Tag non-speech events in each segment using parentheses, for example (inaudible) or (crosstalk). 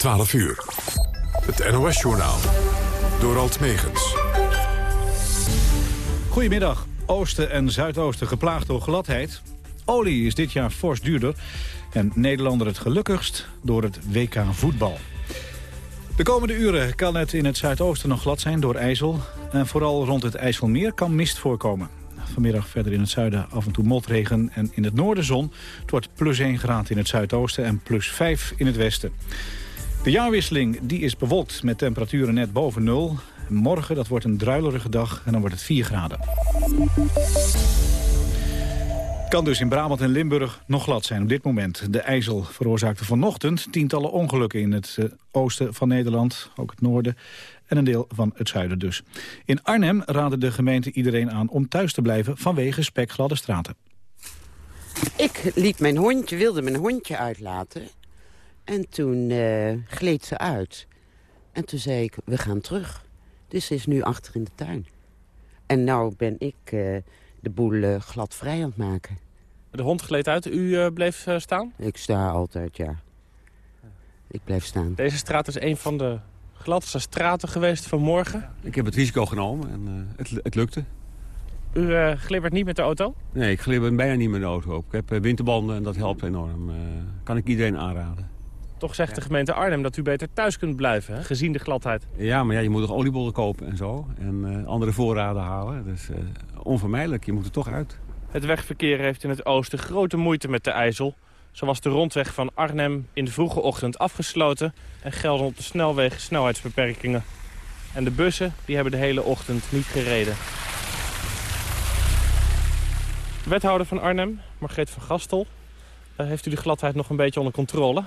12 uur. Het NOS-journaal. Door Alt Megens. Goedemiddag. Oosten en Zuidoosten geplaagd door gladheid. Olie is dit jaar fors duurder. En Nederlander het gelukkigst door het WK voetbal. De komende uren kan het in het Zuidoosten nog glad zijn door ijzel. En vooral rond het IJsselmeer kan mist voorkomen. Vanmiddag verder in het zuiden af en toe motregen en in het noorden zon. Het wordt plus 1 graad in het zuidoosten en plus 5 in het westen. De jaarwisseling die is bewolkt met temperaturen net boven nul. Morgen dat wordt een druilerige dag en dan wordt het 4 graden. Kan dus in Brabant en Limburg nog glad zijn op dit moment. De IJssel veroorzaakte vanochtend tientallen ongelukken in het eh, oosten van Nederland, ook het noorden en een deel van het zuiden dus. In Arnhem raadde de gemeente iedereen aan om thuis te blijven vanwege spekgladde straten. Ik liet mijn hondje, wilde mijn hondje uitlaten. En toen uh, gleed ze uit. En toen zei ik, we gaan terug. Dus ze is nu achter in de tuin. En nou ben ik uh, de boel uh, glad vrij aan het maken. De hond gleed uit, u bleef staan? Ik sta altijd, ja. Ik blijf staan. Deze straat is een van de gladste straten geweest vanmorgen. Ik heb het risico genomen en het, het lukte. U uh, glibbert niet met de auto? Nee, ik glibber bijna niet met de auto op. Ik heb winterbanden en dat helpt enorm. Uh, kan ik iedereen aanraden. Toch zegt de gemeente Arnhem dat u beter thuis kunt blijven, hè? gezien de gladheid. Ja, maar ja, je moet toch oliebollen kopen en zo. En uh, andere voorraden halen. Dus onvermijdelijk, je moet er toch uit. Het wegverkeer heeft in het oosten grote moeite met de IJssel. Zo was de rondweg van Arnhem in de vroege ochtend afgesloten... en gelden op de snelweg snelheidsbeperkingen. En de bussen die hebben de hele ochtend niet gereden. Wethouder van Arnhem, Margreet van Gastel. Uh, heeft u de gladheid nog een beetje onder controle?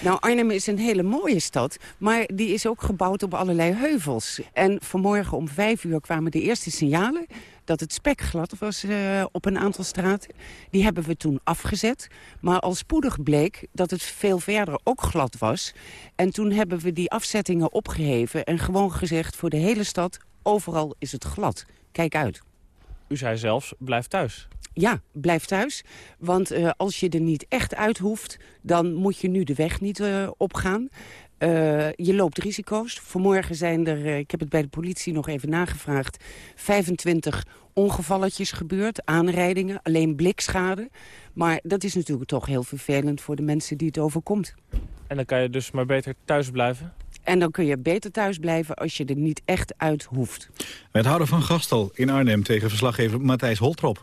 Nou, Arnhem is een hele mooie stad, maar die is ook gebouwd op allerlei heuvels. En vanmorgen om vijf uur kwamen de eerste signalen dat het spekglad was uh, op een aantal straten. Die hebben we toen afgezet. Maar al spoedig bleek dat het veel verder ook glad was. En toen hebben we die afzettingen opgeheven en gewoon gezegd voor de hele stad... overal is het glad. Kijk uit. U zei zelfs, blijf thuis. Ja, blijf thuis. Want uh, als je er niet echt uit hoeft, dan moet je nu de weg niet uh, opgaan. Uh, je loopt risico's. Vanmorgen zijn er, ik heb het bij de politie nog even nagevraagd... 25 ongevalletjes gebeurd, aanrijdingen, alleen blikschade. Maar dat is natuurlijk toch heel vervelend voor de mensen die het overkomt. En dan kan je dus maar beter thuis blijven? En dan kun je beter thuis blijven als je er niet echt uit hoeft. Wethouder van Gastel in Arnhem tegen verslaggever Matthijs Holtrop.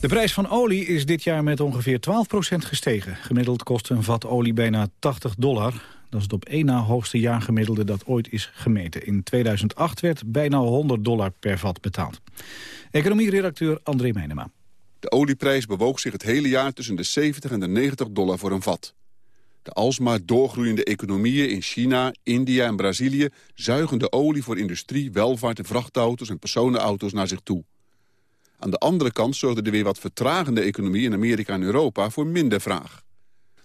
De prijs van olie is dit jaar met ongeveer 12% gestegen. Gemiddeld kost een vat olie bijna 80 dollar. Dat is het op één na hoogste jaargemiddelde dat ooit is gemeten. In 2008 werd bijna 100 dollar per vat betaald. Economieredacteur André Meijnema. De olieprijs bewoog zich het hele jaar tussen de 70 en de 90 dollar voor een vat. De alsmaar doorgroeiende economieën in China, India en Brazilië... zuigen de olie voor industrie, welvaart en vrachtauto's en personenauto's naar zich toe. Aan de andere kant zorgde de weer wat vertragende economie in Amerika en Europa voor minder vraag.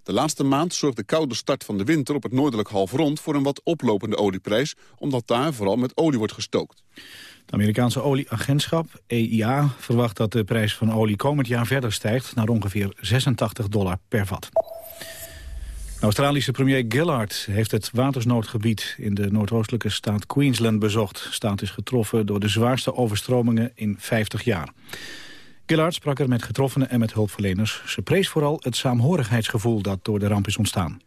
De laatste maand zorgt de koude start van de winter op het noordelijk halfrond voor een wat oplopende olieprijs, omdat daar vooral met olie wordt gestookt. Het Amerikaanse olieagentschap, EIA, verwacht dat de prijs van olie komend jaar verder stijgt naar ongeveer 86 dollar per vat. Australische premier Gillard heeft het watersnoodgebied in de noordoostelijke staat Queensland bezocht. De staat is getroffen door de zwaarste overstromingen in 50 jaar. Gillard sprak er met getroffenen en met hulpverleners. Ze prees vooral het saamhorigheidsgevoel dat door de ramp is ontstaan.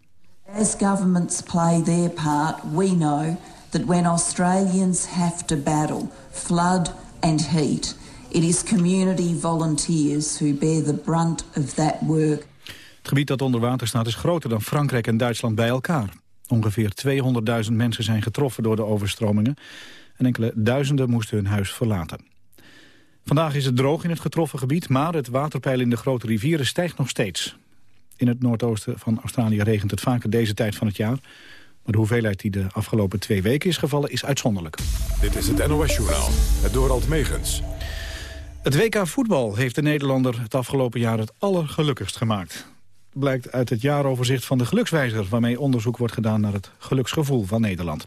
As governments play their part, we know that when Australians have to battle flood and heat, it is community volunteers who bear the brunt of that work. Het gebied dat onder water staat is groter dan Frankrijk en Duitsland bij elkaar. Ongeveer 200.000 mensen zijn getroffen door de overstromingen... en enkele duizenden moesten hun huis verlaten. Vandaag is het droog in het getroffen gebied... maar het waterpeil in de grote rivieren stijgt nog steeds. In het noordoosten van Australië regent het vaker deze tijd van het jaar... maar de hoeveelheid die de afgelopen twee weken is gevallen is uitzonderlijk. Dit is het NOS-journaal, het Dorald Megens. Het WK voetbal heeft de Nederlander het afgelopen jaar het allergelukkigst gemaakt blijkt uit het jaaroverzicht van de Gelukswijzer... waarmee onderzoek wordt gedaan naar het geluksgevoel van Nederland.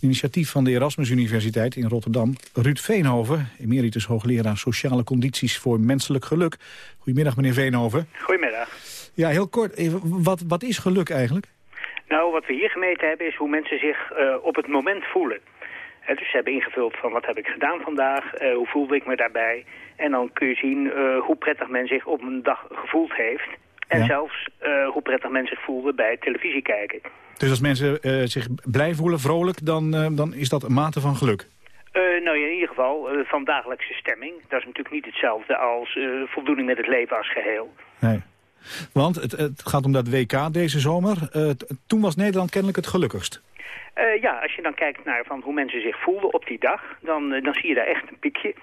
Initiatief van de Erasmus Universiteit in Rotterdam. Ruud Veenhoven, emeritus hoogleraar sociale condities voor menselijk geluk. Goedemiddag, meneer Veenhoven. Goedemiddag. Ja, heel kort, even, wat, wat is geluk eigenlijk? Nou, wat we hier gemeten hebben is hoe mensen zich uh, op het moment voelen. Uh, dus ze hebben ingevuld van wat heb ik gedaan vandaag, uh, hoe voelde ik me daarbij. En dan kun je zien hoe prettig men zich op een dag gevoeld heeft. En ja. zelfs hoe prettig men zich voelde bij televisie kijken. Dus als mensen zich blij voelen, vrolijk, dan, dan is dat een mate van geluk? Nou, in ieder geval van dagelijkse stemming. Dat is natuurlijk niet hetzelfde als voldoening met het leven als geheel. Nee. Want het, het gaat om dat WK deze zomer. toen was Nederland kennelijk het gelukkigst. ja, als je dan kijkt naar van hoe mensen zich voelden op die dag, dan, dan zie je daar echt een piekje.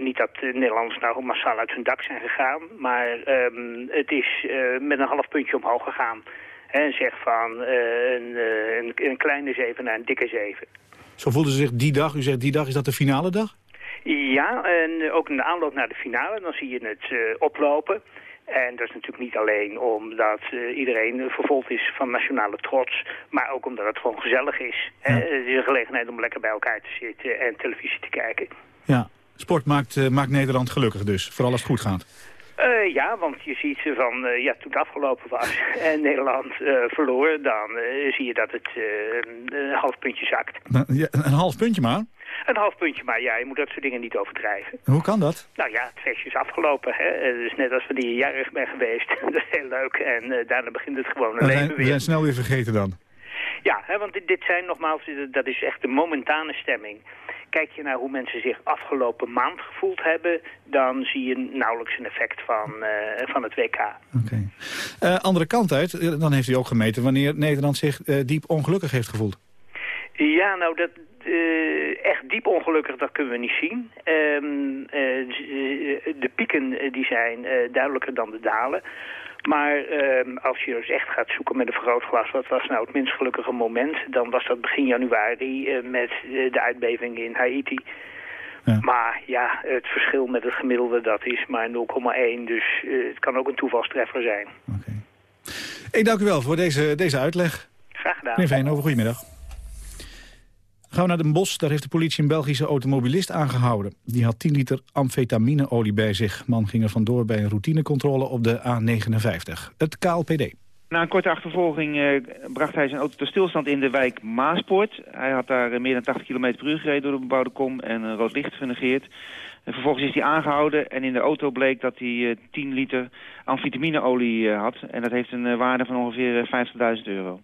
Niet dat de Nederlanders nou massaal uit hun dak zijn gegaan, maar um, het is met een half puntje omhoog gegaan. En zeg van een, een, een kleine zeven naar een dikke zeven. Zo voelden ze zich die dag, u zegt die dag, is dat de finale dag? Ja, en ook in de aanloop naar de finale, dan zie je het oplopen. En dat is natuurlijk niet alleen omdat uh, iedereen vervolgd is van nationale trots, maar ook omdat het gewoon gezellig is. Ja. Het is een gelegenheid om lekker bij elkaar te zitten en televisie te kijken. Ja, sport maakt, uh, maakt Nederland gelukkig dus, vooral als het goed gaat. Uh, ja, want je ziet ze van, uh, ja, toen het afgelopen was (laughs) en Nederland uh, verloor, dan zie je dat het een half puntje zakt. Ja, een half puntje maar? Een half puntje maar, ja, je moet dat soort dingen niet overdrijven. Hoe kan dat? Nou ja, het feestje is afgelopen, hè. Dus net als wanneer je jarig bent geweest, (laughs) dat is heel leuk. En daarna begint het gewoon een leven weer. We zijn snel weer vergeten dan. Ja, hè, want dit, dit zijn nogmaals, dat is echt de momentane stemming. Kijk je naar hoe mensen zich afgelopen maand gevoeld hebben... dan zie je nauwelijks een effect van, uh, van het WK. Oké. Okay. Uh, andere kant uit, dan heeft u ook gemeten... wanneer Nederland zich uh, diep ongelukkig heeft gevoeld. Ja, nou, dat, echt diep ongelukkig, dat kunnen we niet zien. Um, de pieken die zijn duidelijker dan de dalen. Maar uh, als je dus echt gaat zoeken met een vergrootglas... wat was nou het minst gelukkige moment... dan was dat begin januari uh, met uh, de uitbeving in Haiti. Ja. Maar ja, het verschil met het gemiddelde dat is maar 0,1. Dus uh, het kan ook een toevalstreffer zijn. Okay. Ik dank u wel voor deze, deze uitleg. Graag gedaan. Meneer Veenhoven, goedemiddag. Gaan we naar Den Bosch. Daar heeft de politie een Belgische automobilist aangehouden. Die had 10 liter amfetamineolie bij zich. Man ging er vandoor bij een routinecontrole op de A59. Het KLPD. Na een korte achtervolging eh, bracht hij zijn auto tot stilstand in de wijk Maaspoort. Hij had daar eh, meer dan 80 km per uur gereden door de bebouwde kom en een rood licht genegeerd. En vervolgens is hij aangehouden en in de auto bleek dat hij uh, 10 liter amfetamineolie had. En dat heeft een waarde van ongeveer 50.000 euro.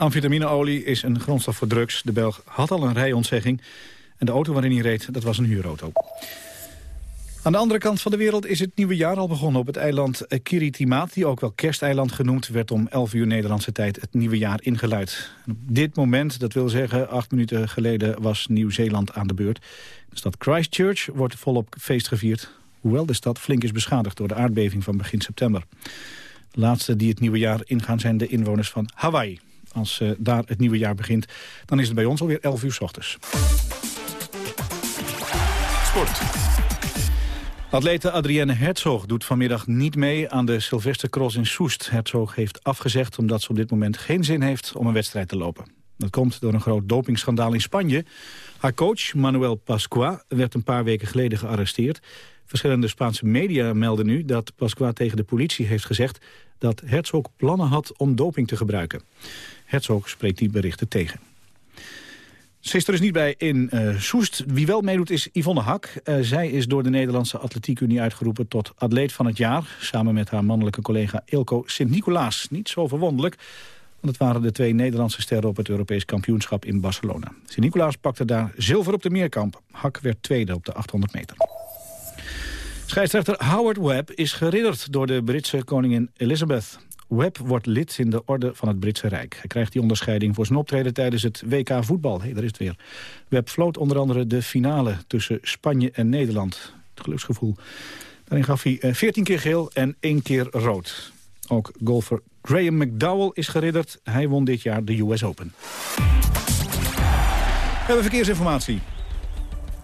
Amfetamineolie is een grondstof voor drugs. De Belg had al een rijontzegging. En de auto waarin hij reed, dat was een huurauto. Aan de andere kant van de wereld is het nieuwe jaar al begonnen op het eiland Kiritimaat, die ook wel kersteiland genoemd, werd om 11 uur Nederlandse tijd het nieuwe jaar ingeluid. op dit moment, dat wil zeggen acht minuten geleden, was Nieuw-Zeeland aan de beurt. De stad Christchurch wordt volop feest gevierd, hoewel de stad flink is beschadigd door de aardbeving van begin september. De laatste die het nieuwe jaar ingaan zijn de inwoners van Hawaii. Als uh, daar het nieuwe jaar begint, dan is het bij ons alweer 11 uur s ochtends. Sport. Atlete Adrienne Herzog doet vanmiddag niet mee aan de Sylvestercross in Soest. Herzog heeft afgezegd omdat ze op dit moment geen zin heeft om een wedstrijd te lopen. Dat komt door een groot dopingschandaal in Spanje. Haar coach, Manuel Pasqua, werd een paar weken geleden gearresteerd. Verschillende Spaanse media melden nu dat Pasqua tegen de politie heeft gezegd... dat Herzog plannen had om doping te gebruiken. Herzog spreekt die berichten tegen. Sister is niet bij in uh, Soest. Wie wel meedoet is Yvonne Hak. Uh, zij is door de Nederlandse Atletiekunie uitgeroepen tot atleet van het jaar. Samen met haar mannelijke collega Ilko Sint-Nicolaas. Niet zo verwonderlijk, want het waren de twee Nederlandse sterren op het Europees kampioenschap in Barcelona. Sint-Nicolaas pakte daar zilver op de meerkamp. Hak werd tweede op de 800 meter. Scheidsrechter Howard Webb is geridderd door de Britse koningin Elizabeth. Webb wordt lid in de orde van het Britse Rijk. Hij krijgt die onderscheiding voor zijn optreden tijdens het WK voetbal. Hey, daar is het weer. Webb floot onder andere de finale tussen Spanje en Nederland. Het geluksgevoel. Daarin gaf hij 14 keer geel en 1 keer rood. Ook golfer Graham McDowell is geridderd. Hij won dit jaar de US Open. We hebben verkeersinformatie.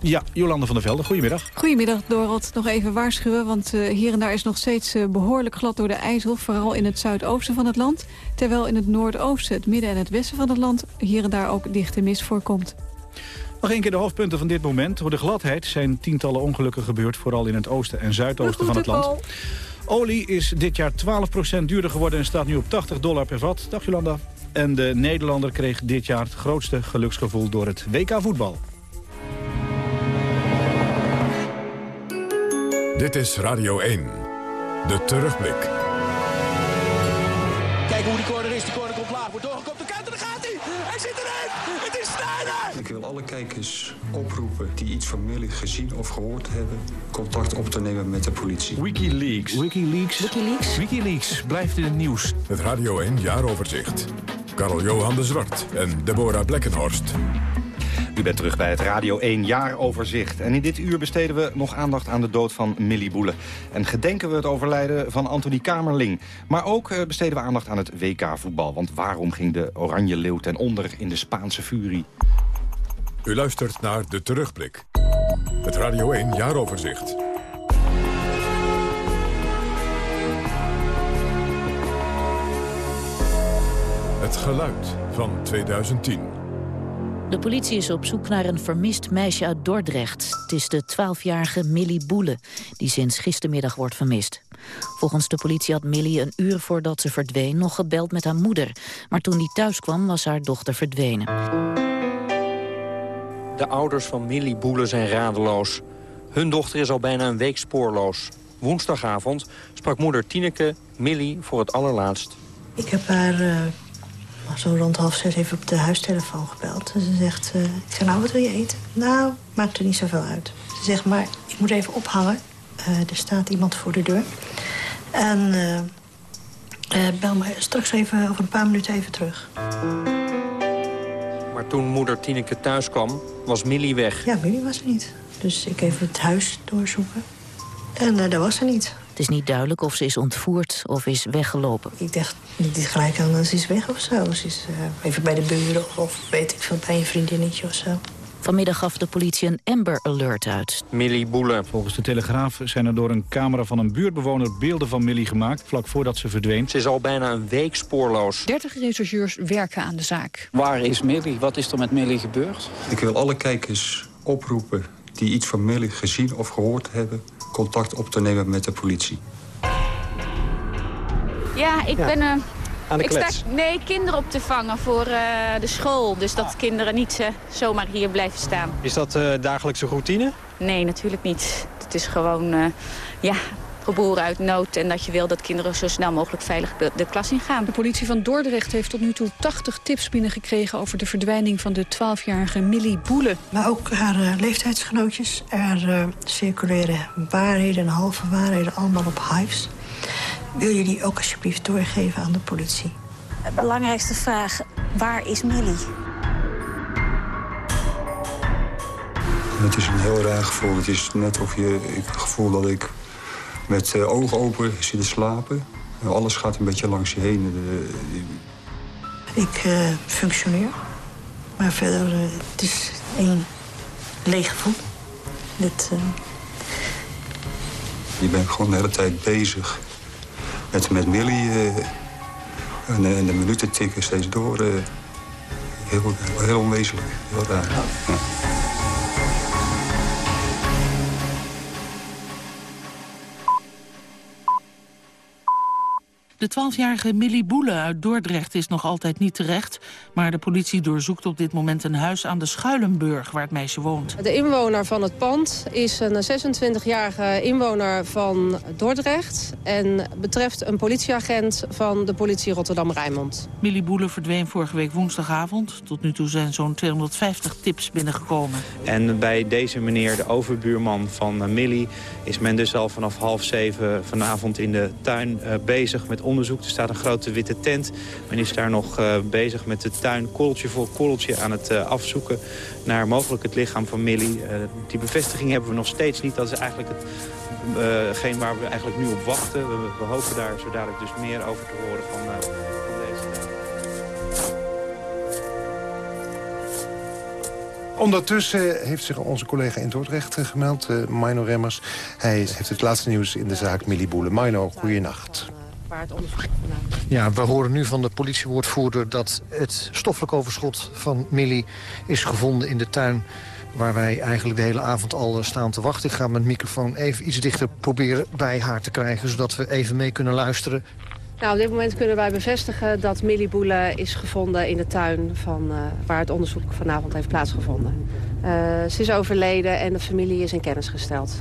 Ja, Jolande van der Velde, goedemiddag. Goedemiddag, Dorot. Nog even waarschuwen, want uh, hier en daar is nog steeds uh, behoorlijk glad door de IJssel. Vooral in het zuidoosten van het land. Terwijl in het noordoosten, het midden en het westen van het land... hier en daar ook dichte mist voorkomt. Nog een keer de hoofdpunten van dit moment. Door de gladheid zijn tientallen ongelukken gebeurd... vooral in het oosten en zuidoosten van het land. Olie is dit jaar 12% duurder geworden en staat nu op 80 dollar per vat. Dag Jolanda. En de Nederlander kreeg dit jaar het grootste geluksgevoel door het WK voetbal. Dit is Radio 1. De terugblik. Kijk hoe die corner is. Die corner komt laag. Wordt doorgekomen. De kant en daar gaat hij. Hij zit erin. Het is Sneijder. Ik wil alle kijkers oproepen die iets van Millie gezien of gehoord hebben... contact op te nemen met de politie. Wikileaks. Wikileaks. Wikileaks. Wikileaks blijft in het nieuws. Het Radio 1 jaaroverzicht. Karel Johan de Zwart en Deborah Blekkenhorst. U bent terug bij het Radio 1 jaaroverzicht. En in dit uur besteden we nog aandacht aan de dood van Millie Boele. En gedenken we het overlijden van Anthony Kamerling. Maar ook eh, besteden we aandacht aan het WK-voetbal. Want waarom ging de Oranje Leeuw ten onder in de Spaanse furie? U luistert naar De Terugblik. Het Radio 1 jaaroverzicht. Het geluid van 2010. De politie is op zoek naar een vermist meisje uit Dordrecht. Het is de 12-jarige Millie Boele, die sinds gistermiddag wordt vermist. Volgens de politie had Millie een uur voordat ze verdween nog gebeld met haar moeder. Maar toen die thuis kwam was haar dochter verdwenen. De ouders van Millie Boele zijn radeloos. Hun dochter is al bijna een week spoorloos. Woensdagavond sprak moeder Tineke Millie voor het allerlaatst. Ik heb haar uh, zo rond half zes even op de huistelefoon gebeld. En ze zegt, uh, ik zeg, nou, wat wil je eten? Nou, maakt er niet zoveel uit. Ze zegt, maar ik moet even ophangen. Uh, er staat iemand voor de deur. En bel me straks even over een paar minuten even terug. Maar toen moeder Tineke thuis kwam, was Millie weg. Ja, Millie was er niet. Dus ik even het huis doorzoeken. En daar was ze niet. Het is niet duidelijk of ze is ontvoerd of is weggelopen. Ik dacht niet gelijk aan ze is weg of zo. Ze is uh, even bij de buren of weet ik veel, bij een vriendinnetje of zo. Vanmiddag gaf de politie een Amber Alert uit. Millie Boele. Volgens de Telegraaf zijn er door een camera van een buurtbewoner beelden van Millie gemaakt... vlak voordat ze verdween. Ze is al bijna een week spoorloos. 30 rechercheurs werken aan de zaak. Waar is Millie? Wat is er met Millie gebeurd? Ik wil alle kijkers oproepen die iets van Millie gezien of gehoord hebben... contact op te nemen met de politie. Ja, ik ja. ben... Uh, aan de ik klets. sta nee, kinderen op te vangen voor uh, de school. Dus dat ah. kinderen niet uh, zomaar hier blijven staan. Is dat dagelijkse routine? Nee, natuurlijk niet. Het is gewoon, ja, geboren uit nood... en dat je wil dat kinderen zo snel mogelijk veilig de klas ingaan. De politie van Dordrecht heeft tot nu toe 80 tips binnengekregen... over de verdwijning van de 12-jarige Millie Boele. Maar ook haar uh, leeftijdsgenootjes. Er uh, circuleren waarheden en halve waarheden allemaal op hives. Wil je die ook alsjeblieft doorgeven aan de politie? De belangrijkste vraag, waar is Millie? Het is een heel raar gevoel. Het is net of je ik het gevoel dat ik met uh, ogen open zit te slapen. Alles gaat een beetje langs je heen. Uh, ik uh, functioneer. Maar verder, het is één leeg gevoel. Dit, je bent gewoon de hele tijd bezig met, met Millie. en, en, de minuten tikken steeds door. heel, heel onwezenlijk, heel raar. Ja. De 12-jarige Millie Boele uit Dordrecht is nog altijd niet terecht. Maar de politie doorzoekt op dit moment een huis aan de Schuilenburg waar het meisje woont. De inwoner van het pand is een 26-jarige inwoner van Dordrecht. En betreft een politieagent van de politie Rotterdam-Rijnmond. Millie Boele verdween vorige week woensdagavond. Tot nu toe zijn zo'n 250 tips binnengekomen. En bij deze meneer, de overbuurman van Millie... is men dus al vanaf half zeven vanavond in de tuin uh, bezig met Er staat een grote witte tent. Men is daar nog uh, bezig met de tuin korreltje voor korreltje aan het uh, afzoeken... naar mogelijk het lichaam van Millie. Uh, die bevestiging hebben we nog steeds niet. Dat is eigenlijk hetgeen waar we eigenlijk nu op wachten. We, we, hopen daar zo dadelijk dus meer over te horen van, van deze... Ondertussen heeft zich onze collega in Dordrecht gemeld, uh, Mino Remmers. Hij heeft het laatste nieuws in de zaak Millie Boele. Mino, goeienacht. Waar het onderzoek vandaan Ja, we horen nu van de politiewoordvoerder dat het stoffelijk overschot van Millie is gevonden in de tuin waar wij eigenlijk de hele avond al staan te wachten. Ik ga mijn microfoon even iets dichter proberen bij haar te krijgen... zodat we even mee kunnen luisteren. Nou, op dit moment kunnen wij bevestigen dat Millie Boele is gevonden in de tuin van, uh, waar het onderzoek vanavond heeft plaatsgevonden. Uh, ze is overleden en de familie is in kennis gesteld.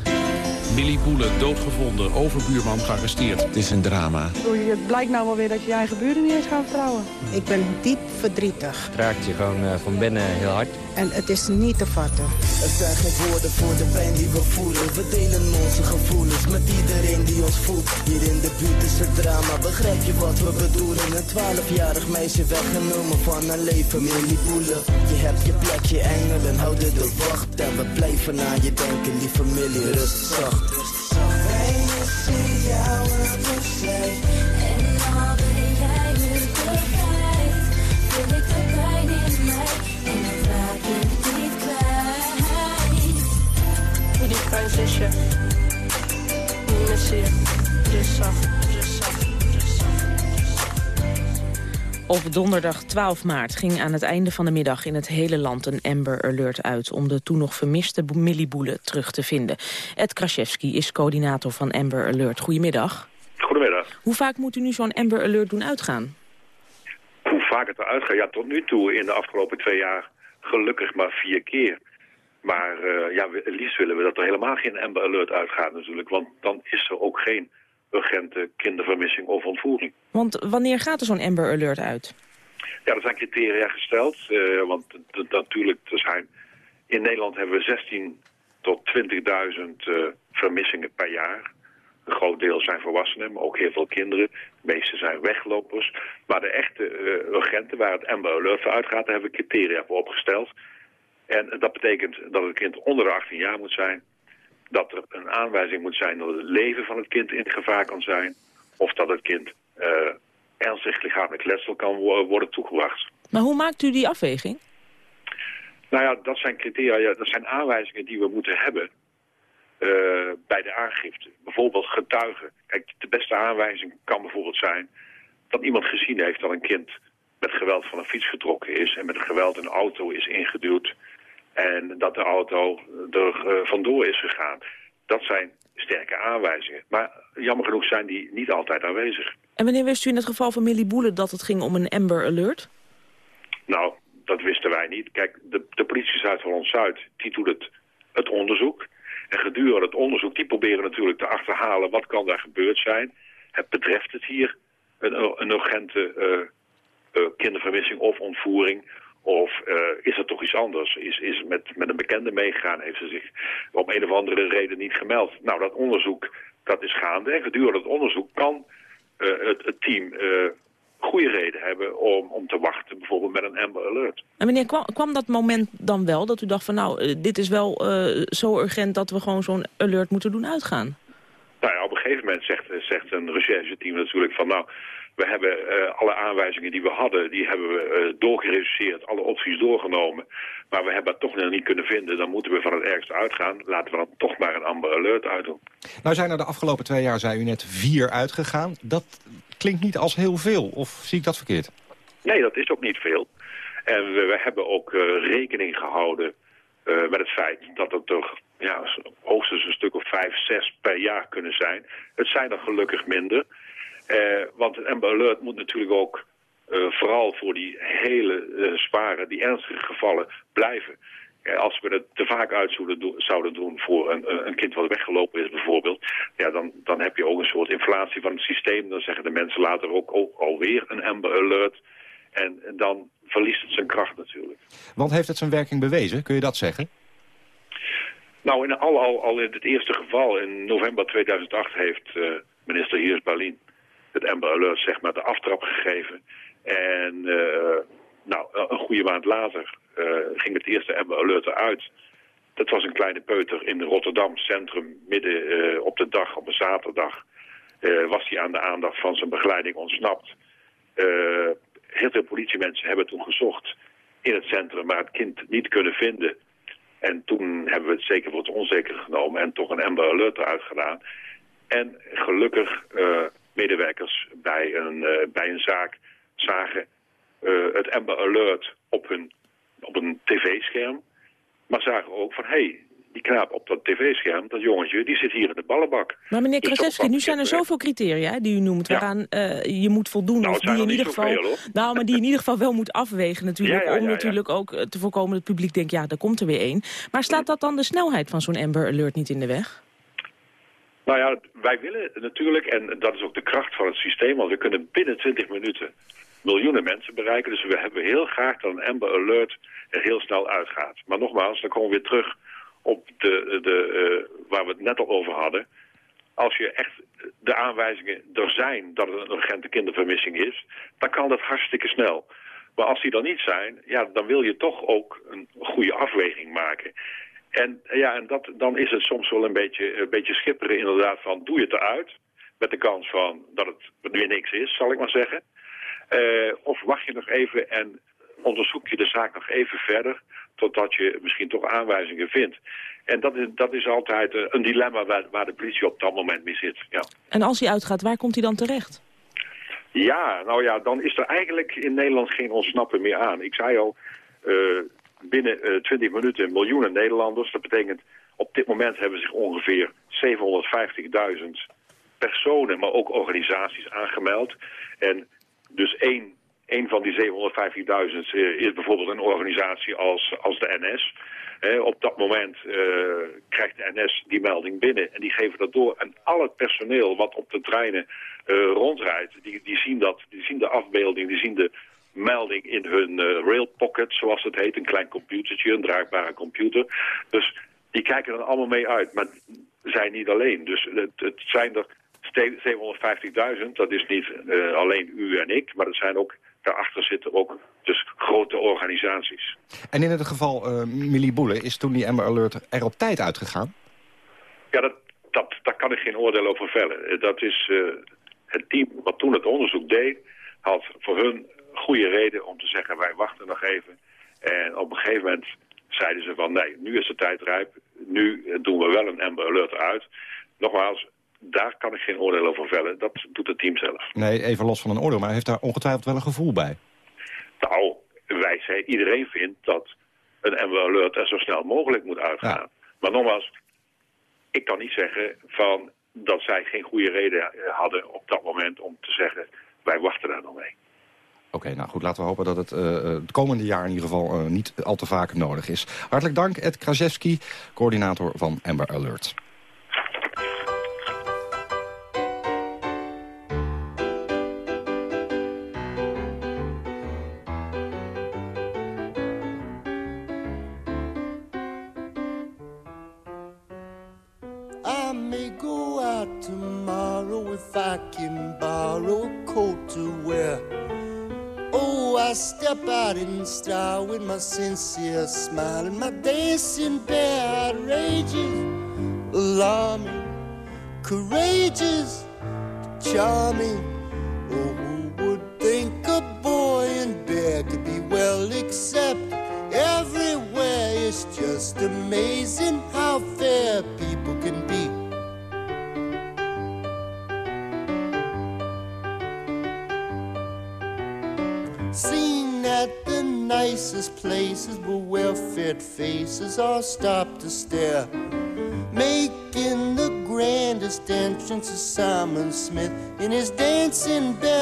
Millie Boele doodgevonden, overbuurman gearresteerd. Het is een drama. Het blijkt nou wel weer dat je je eigen buren niet eens gaan vertrouwen. Ik ben diep verdrietig. Het raakt je gewoon uh, van binnen heel hard. En het is niet te vatten. Er zijn geen woorden voor de pijn die we voelen. We delen onze gevoelens met iedereen die ons voelt. Hier in de buurt is het drama, begrijp je wat we bedoelen? Een twaalfjarig meisje weggenomen van een leven, Millie Boele. Je hebt je plekje, engelen houden de wacht. En we blijven aan je denken, die familie, rust zacht. Zusje. Zacht, rust zacht, Op donderdag 12 maart ging aan het einde van de middag in het hele land een Amber Alert uit... om de toen nog vermiste Millie Boele terug te vinden. Ed Kraszewski is coördinator van Amber Alert. Goedemiddag. Goedemiddag. Hoe vaak moet u nu zo'n Amber Alert doen uitgaan? Hoe vaak het eruit gaat? Ja, tot nu toe in de afgelopen twee jaar gelukkig maar vier keer. Maar uh, ja, het liefst willen we dat er helemaal geen Amber Alert uitgaat natuurlijk. Want dan is er ook geen urgente kindervermissing of ontvoering. Want wanneer gaat er zo'n Amber Alert uit? Ja, er zijn criteria gesteld. Uh, want natuurlijk, er zijn, in Nederland hebben we 16 tot 20.000 uh, vermissingen per jaar. Een groot deel zijn volwassenen, maar ook heel veel kinderen. De meeste zijn weglopers. Maar de echte uh, urgenten waar het Amber Alert voor uitgaat, daar hebben we criteria voor opgesteld. En dat betekent dat het kind onder de 18 jaar moet zijn. Dat er een aanwijzing moet zijn dat het leven van het kind in gevaar kan zijn. Of dat het kind uh, ernstig lichamelijk letsel kan worden toegebracht. Maar hoe maakt u die afweging? Nou ja, dat zijn criteria, dat zijn aanwijzingen die we moeten hebben uh, bij de aangifte. Bijvoorbeeld getuigen. Kijk, de beste aanwijzing kan bijvoorbeeld zijn dat iemand gezien heeft dat een kind met geweld van een fiets getrokken is en met geweld een auto is ingeduwd en dat de auto er uh, vandoor is gegaan. Dat zijn sterke aanwijzingen. Maar jammer genoeg zijn die niet altijd aanwezig. En wanneer wist u in het geval van Millie Boele dat het ging om een Amber Alert? Nou, dat wisten wij niet. Kijk, de, de politie Zuid-Holland-Zuid, die doet het, het onderzoek. En gedurende het onderzoek, die proberen natuurlijk te achterhalen wat kan daar gebeurd zijn. Het betreft het hier een, een urgente uh, uh, kindervermissing of ontvoering of uh, is er toch iets anders? Is, is met, met een bekende meegegaan? Heeft ze zich om een of andere reden niet gemeld? Nou, dat onderzoek dat is gaande. En gedurende het onderzoek kan uh, het, het, team uh, goede reden hebben om, om te wachten. Bijvoorbeeld met een Amber Alert. En kwam, kwam dat moment dan wel dat u dacht van nou, dit is wel zo urgent dat we gewoon zo'n alert moeten doen uitgaan? Nou ja, op een gegeven moment zegt, zegt een rechercheteam natuurlijk van nou... We hebben uh, alle aanwijzingen die we hadden, die hebben we uh, doorgereduceerd, alle opties doorgenomen. Maar we hebben het toch nog niet kunnen vinden. Dan moeten we van het ergste uitgaan. Laten we dan toch maar een Amber Alert uitdoen. Nou zijn er de afgelopen twee jaar, zei u net, vier uitgegaan. Dat klinkt niet als heel veel, of zie ik dat verkeerd? Nee, dat is ook niet veel. En we, we hebben ook uh, rekening gehouden met het feit dat er toch ja, hoogstens een stuk of vijf, zes per jaar kunnen zijn. Het zijn er gelukkig minder. Uh, want het Amber Alert moet natuurlijk ook uh, vooral voor die hele uh, zware, die ernstige gevallen blijven. als we het te vaak uit zouden doen, zouden doen voor een, een kind wat weggelopen is bijvoorbeeld, ja, dan, dan heb je ook een soort inflatie van het systeem. Dan zeggen de mensen later ook, ook alweer een Amber Alert. En, dan verliest het zijn kracht natuurlijk. Want heeft het zijn werking bewezen? Kun je dat zeggen? Nou, in al, al, al in het eerste geval, in november 2008, heeft minister Heers Berlin het Amber Alert zeg maar de aftrap gegeven. En uh, nou, een goede maand later uh, ging het eerste Amber Alert eruit. Dat was een kleine peuter in Rotterdam centrum, midden uh, op de dag, op een zaterdag. was hij aan de aandacht van zijn begeleiding ontsnapt. heel veel politiemensen hebben toen gezocht in het centrum, maar het kind niet kunnen vinden. En toen hebben we het zeker voor het onzeker genomen en toch een Amber Alert eruit gedaan. En gelukkig medewerkers bij een, eh, bij een zaak zagen eh, het Amber Alert op, hun, op een tv-scherm. Maar zagen ook van, hé, hey, die knaap op dat tv-scherm, dat jongetje, die zit hier in de ballenbak. Maar meneer Dus nu zijn er zoveel criteria die u noemt... waaraan eh, je moet voldoen Nou, of die in er ieder geval... nou, maar die in ieder geval wel moet afwegen natuurlijk... Ja, ja, om natuurlijk ook te voorkomen dat het publiek denkt... ja, daar komt er weer één. Maar staat dat dan de snelheid van zo'n Amber Alert niet in de weg? Nou ja, wij willen natuurlijk, en dat is ook de kracht van het systeem, want we kunnen binnen 20 minuten miljoenen mensen bereiken. Dus we hebben heel graag dat een Amber Alert er heel snel uitgaat. Maar nogmaals, dan komen we weer terug op de, de, eh, waar we het net al over hadden. Als je echt de aanwijzingen er zijn dat het een urgente kindervermissing is, dan kan dat hartstikke snel. Maar als die dan niet zijn, ja, dan wil je toch ook een goede afweging maken. En ja, en dat, dan is het soms wel een beetje, een beetje schipperen inderdaad van doe je het eruit. Met de kans van dat het weer niks is, zal ik maar zeggen. Eh, of wacht je nog even en onderzoek je de zaak nog even verder... totdat je misschien toch aanwijzingen vindt. En dat is, dat is altijd eh, een dilemma waar, waar de politie op dat moment mee zit. Ja. En als hij uitgaat, waar komt hij dan terecht? Ja, nou ja, dan is er eigenlijk in Nederland geen ontsnappen meer aan. Ik zei al, eh, binnen eh 20 minuten miljoenen Nederlanders. Dat betekent, op dit moment hebben zich ongeveer 750.000 personen, maar ook organisaties aangemeld. En dus één, één van die 750.000 eh, is bijvoorbeeld een organisatie als, als de NS. Eh, op dat moment eh, krijgt de NS die melding binnen en die geven dat door. En al het personeel wat op de treinen eh, rondrijdt, die, die, zien dat, die zien de afbeelding, die zien de melding in hun rail pocket, zoals het heet. Een klein computertje, een draagbare computer. Dus die kijken er allemaal mee uit, maar zijn niet alleen. Dus het, het zijn er ste- 750.000, dat is niet eh, alleen u en ik, maar het zijn ook, daarachter zitten ook dus grote organisaties. En in het geval eh Millie Boele, is toen die Amber Alert er op tijd uitgegaan? Ja, dat, dat, daar kan ik geen oordeel over vellen. Dat is het team wat toen het onderzoek deed, had voor hun goede reden om te zeggen wij wachten nog even. En op een gegeven moment zeiden ze van nee, nu is de tijd rijp. Nu doen we wel een Amber Alert uit. Nogmaals, daar kan ik geen oordeel over vellen. Dat doet het team zelf. Nee, even los van een oordeel, maar hij heeft daar ongetwijfeld wel een gevoel bij. Nou, wij zei, iedereen vindt dat een Amber Alert er zo snel mogelijk moet uitgaan. Maar nogmaals, ik kan niet zeggen van dat zij geen goede reden hadden op dat moment om te zeggen, wij wachten daar nog mee. Oké, nou goed, laten we hopen dat het eh, eh, het komende jaar in ieder geval eh, niet al te vaak nodig is. Hartelijk dank, Ed Kraszewski, coördinator van Amber Alert. Sincere smile and my dancing bear faces all stop to stare. Making the grandest entrance is Simon Smith in his dancing bear.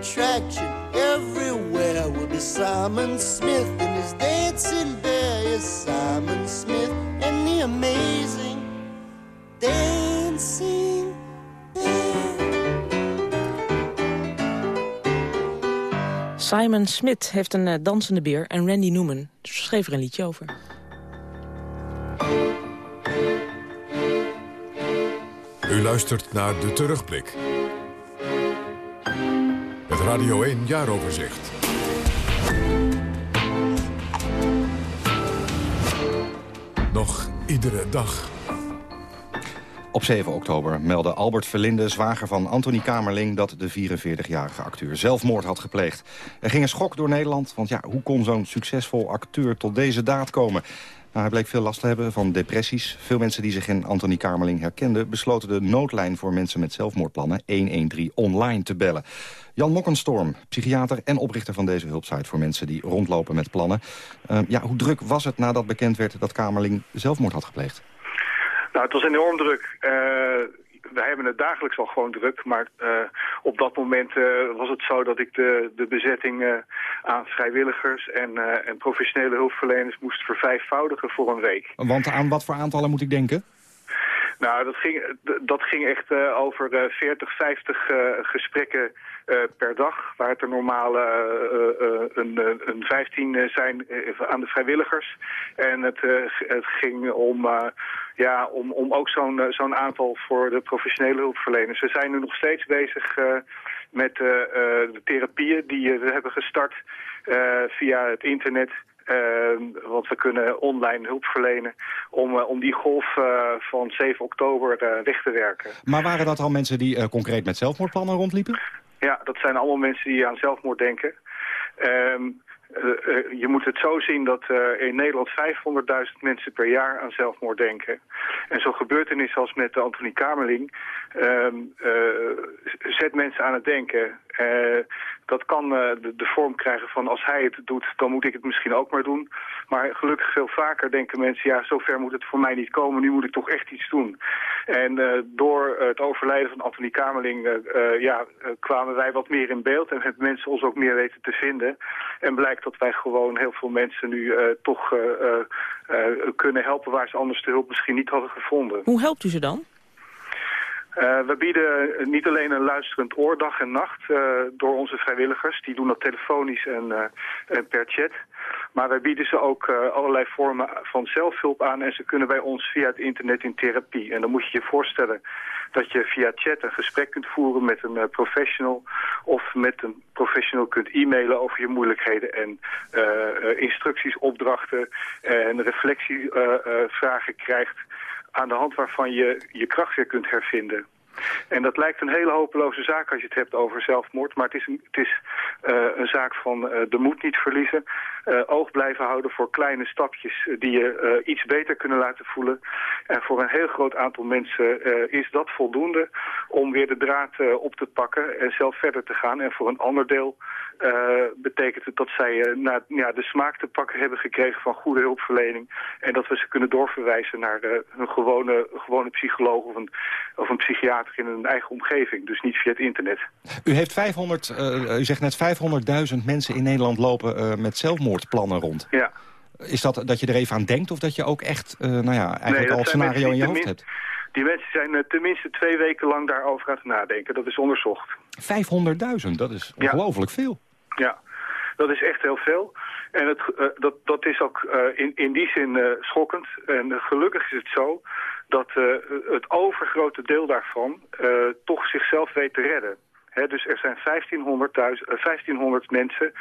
Attraction everywhere will be Simon Smith and his dancing bear is Simon Smith and the amazing dancing Simon Smith heeft een uh, dansende beer en Randy Newman schreef er een liedje over. U luistert naar De Terugblik. Radio 1 Jaaroverzicht. Nog iedere dag. Op 7 oktober meldde Albert Verlinde, zwager van Anthony Kamerling... dat de 44-jarige acteur zelfmoord had gepleegd. Er ging een schok door Nederland, want ja, hoe kon zo'n succesvol acteur tot deze daad komen? Nou, hij bleek veel last te hebben van depressies. Veel mensen die zich in Anthony Kamerling herkenden... besloten de noodlijn voor mensen met zelfmoordplannen 113 online te bellen. Jan Mokkenstorm, psychiater en oprichter van deze hulpsite... voor mensen die rondlopen met plannen. Uh, ja, hoe druk was het nadat bekend werd dat Kamerling zelfmoord had gepleegd? Nou, het was enorm druk. Uh, wij hebben het dagelijks al gewoon druk, maar uh, op dat moment uh, was het zo dat ik de, de bezetting uh, aan vrijwilligers en, en professionele hulpverleners moest vervijfvoudigen voor een week. Want aan wat voor aantallen moet ik denken? Nou, dat ging, dat ging echt over 40, 50 gesprekken per dag, waar het er normaal uh, uh, een, een 15 zijn aan de vrijwilligers. En het, het ging om, ja, om, om ook zo'n zo'n aantal voor de professionele hulpverleners. We zijn nu nog steeds bezig met de therapieën die we hebben gestart via het internet. Want we kunnen online hulp verlenen om, om die golf van 7 oktober weg te werken. Maar waren dat al mensen die concreet met zelfmoordplannen rondliepen? Ja, dat zijn allemaal mensen die aan zelfmoord denken. Um, uh, uh, je moet het zo zien dat uh, in Nederland 500.000 mensen per jaar aan zelfmoord denken. En zo'n gebeurtenis als met Antonie Kamerling um, zet mensen aan het denken. Dat kan de, de, vorm krijgen van als hij het doet, dan moet ik het misschien ook maar doen. Maar gelukkig veel vaker denken mensen, ja, zover moet het voor mij niet komen. Nu moet ik toch echt iets doen. En door het overlijden van Antonie Kamerling ja, kwamen wij wat meer in beeld. En hebben mensen ons ook meer weten te vinden. En blijkt dat wij gewoon heel veel mensen nu toch kunnen helpen... waar ze anders de hulp misschien niet hadden gevonden. Hoe helpt u ze dan? Uh, we bieden niet alleen een luisterend oor dag en nacht uh, door onze vrijwilligers. Die doen dat telefonisch en, uh, en per chat. Maar wij bieden ze ook allerlei vormen van zelfhulp aan. En ze kunnen bij ons via het internet in therapie. En dan moet je je voorstellen dat je via chat een gesprek kunt voeren met een professional. Of met een professional kunt e-mailen over je moeilijkheden. En instructies, opdrachten en reflectievragen krijgt aan de hand waarvan je je kracht weer kunt hervinden. En dat lijkt een hele hopeloze zaak als je het hebt over zelfmoord. Maar het is een, het is, uh, een zaak van uh, de moed niet verliezen. Uh, oog blijven houden voor kleine stapjes die je iets beter kunnen laten voelen. En voor een heel groot aantal mensen is dat voldoende om weer de draad op te pakken en zelf verder te gaan. En voor een ander deel betekent het dat zij ja, de smaak te pakken hebben gekregen van goede hulpverlening. En dat we ze kunnen doorverwijzen naar een gewone, gewone psycholoog of een, of een psychiater in een eigen omgeving. Dus niet via het internet. U, heeft 500, uh, u zegt net 500.000 mensen in Nederland lopen uh, met zelfmoordplannen rond. Ja. Is dat dat je er even aan denkt of dat je ook echt uh, nou ja, eigenlijk nee, al het scenario in je hoofd hebt? Die mensen zijn tenminste twee weken lang daarover aan het nadenken. Dat is onderzocht. 500.000, dat is ongelooflijk ja. veel. Ja, dat is echt heel veel. En het, uh, dat, dat is ook uh, in, in die zin uh, schokkend. En gelukkig is het zo dat het overgrote deel daarvan toch zichzelf weet te redden. Dus er zijn 1500, 1500 mensen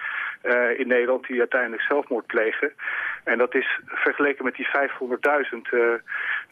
in Nederland die uiteindelijk zelfmoord plegen. En dat is vergeleken met die 500.000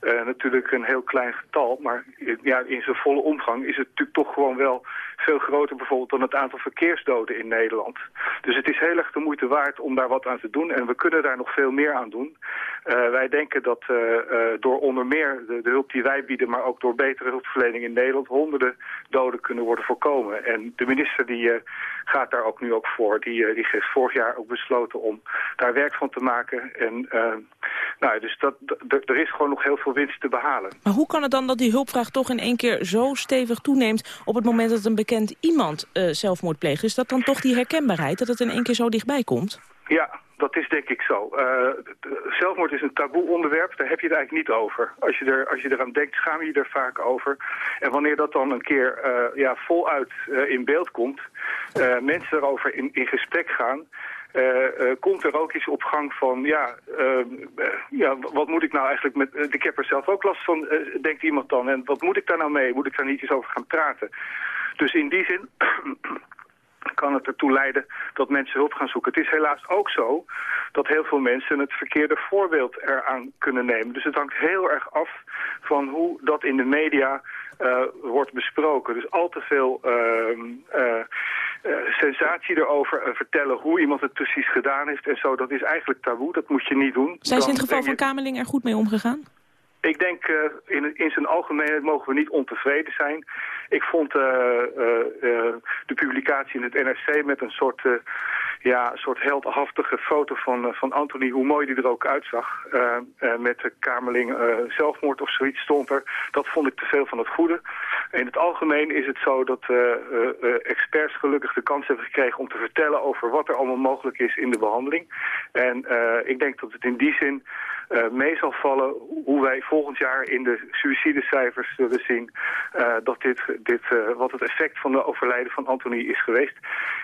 uh, natuurlijk een heel klein getal. Maar ja, in zijn volle omgang is het natuurlijk toch gewoon wel veel groter bijvoorbeeld dan het aantal verkeersdoden in Nederland. Dus het is heel erg de moeite waard om daar wat aan te doen. En we kunnen daar nog veel meer aan doen. Uh, wij denken dat uh, uh, door onder meer de, de, hulp die wij bieden... maar ook door betere hulpverlening in Nederland... honderden doden kunnen worden voorkomen. En de minister die gaat daar ook nu ook voor. Die, die heeft vorig jaar ook besloten om daar werk van te maken. En nou, dus dat, er is gewoon nog heel veel winst te behalen. Maar hoe kan het dan dat die hulpvraag toch in één keer zo stevig toeneemt... op het moment dat een bekend iemand zelfmoord pleegt? Is dat dan toch die herkenbaarheid, dat het in één keer zo dichtbij komt? Ja, dat is denk ik zo. Uh, zelfmoord is een taboe onderwerp, daar heb je het eigenlijk niet over. Als je, er, als je eraan denkt, schaam je er vaak over. En wanneer dat dan een keer uh, ja, voluit uh, in beeld komt, mensen erover in, in gesprek gaan... komt er ook iets op gang van, ja, ja, wat moet ik nou eigenlijk met... ik heb er zelf ook last van, denkt iemand dan. En wat moet ik daar nou mee? Moet ik daar niet eens over gaan praten? Dus in die zin (clears throat) kan het ertoe leiden dat mensen hulp gaan zoeken. Het is helaas ook zo dat heel veel mensen het verkeerde voorbeeld eraan kunnen nemen. Dus het hangt heel erg af van hoe dat in de media uh, wordt besproken. Dus al te veel uh, uh, sensatie erover vertellen hoe iemand het precies gedaan heeft en zo. Dat is eigenlijk taboe, dat moet je niet doen. Zijn ze in het geval van Kamerling er goed mee omgegaan? Ik denk, uh, in, in zijn algemeenheid mogen we niet ontevreden zijn. Ik vond uh, uh, de publicatie in het NRC met een soort, ja, soort heldhaftige foto van, van Anthony, hoe mooi die er ook uitzag. met de Kamerling zelfmoord of zoiets stond er. Dat vond ik te veel van het goede. In het algemeen is het zo dat experts gelukkig de kans hebben gekregen om te vertellen over wat er allemaal mogelijk is in de behandeling. En ik denk dat het in die zin mee zal vallen hoe wij volgend jaar in de suïcidecijfers zullen zien dat dit, dit wat het effect van de overlijden van Anthony is geweest.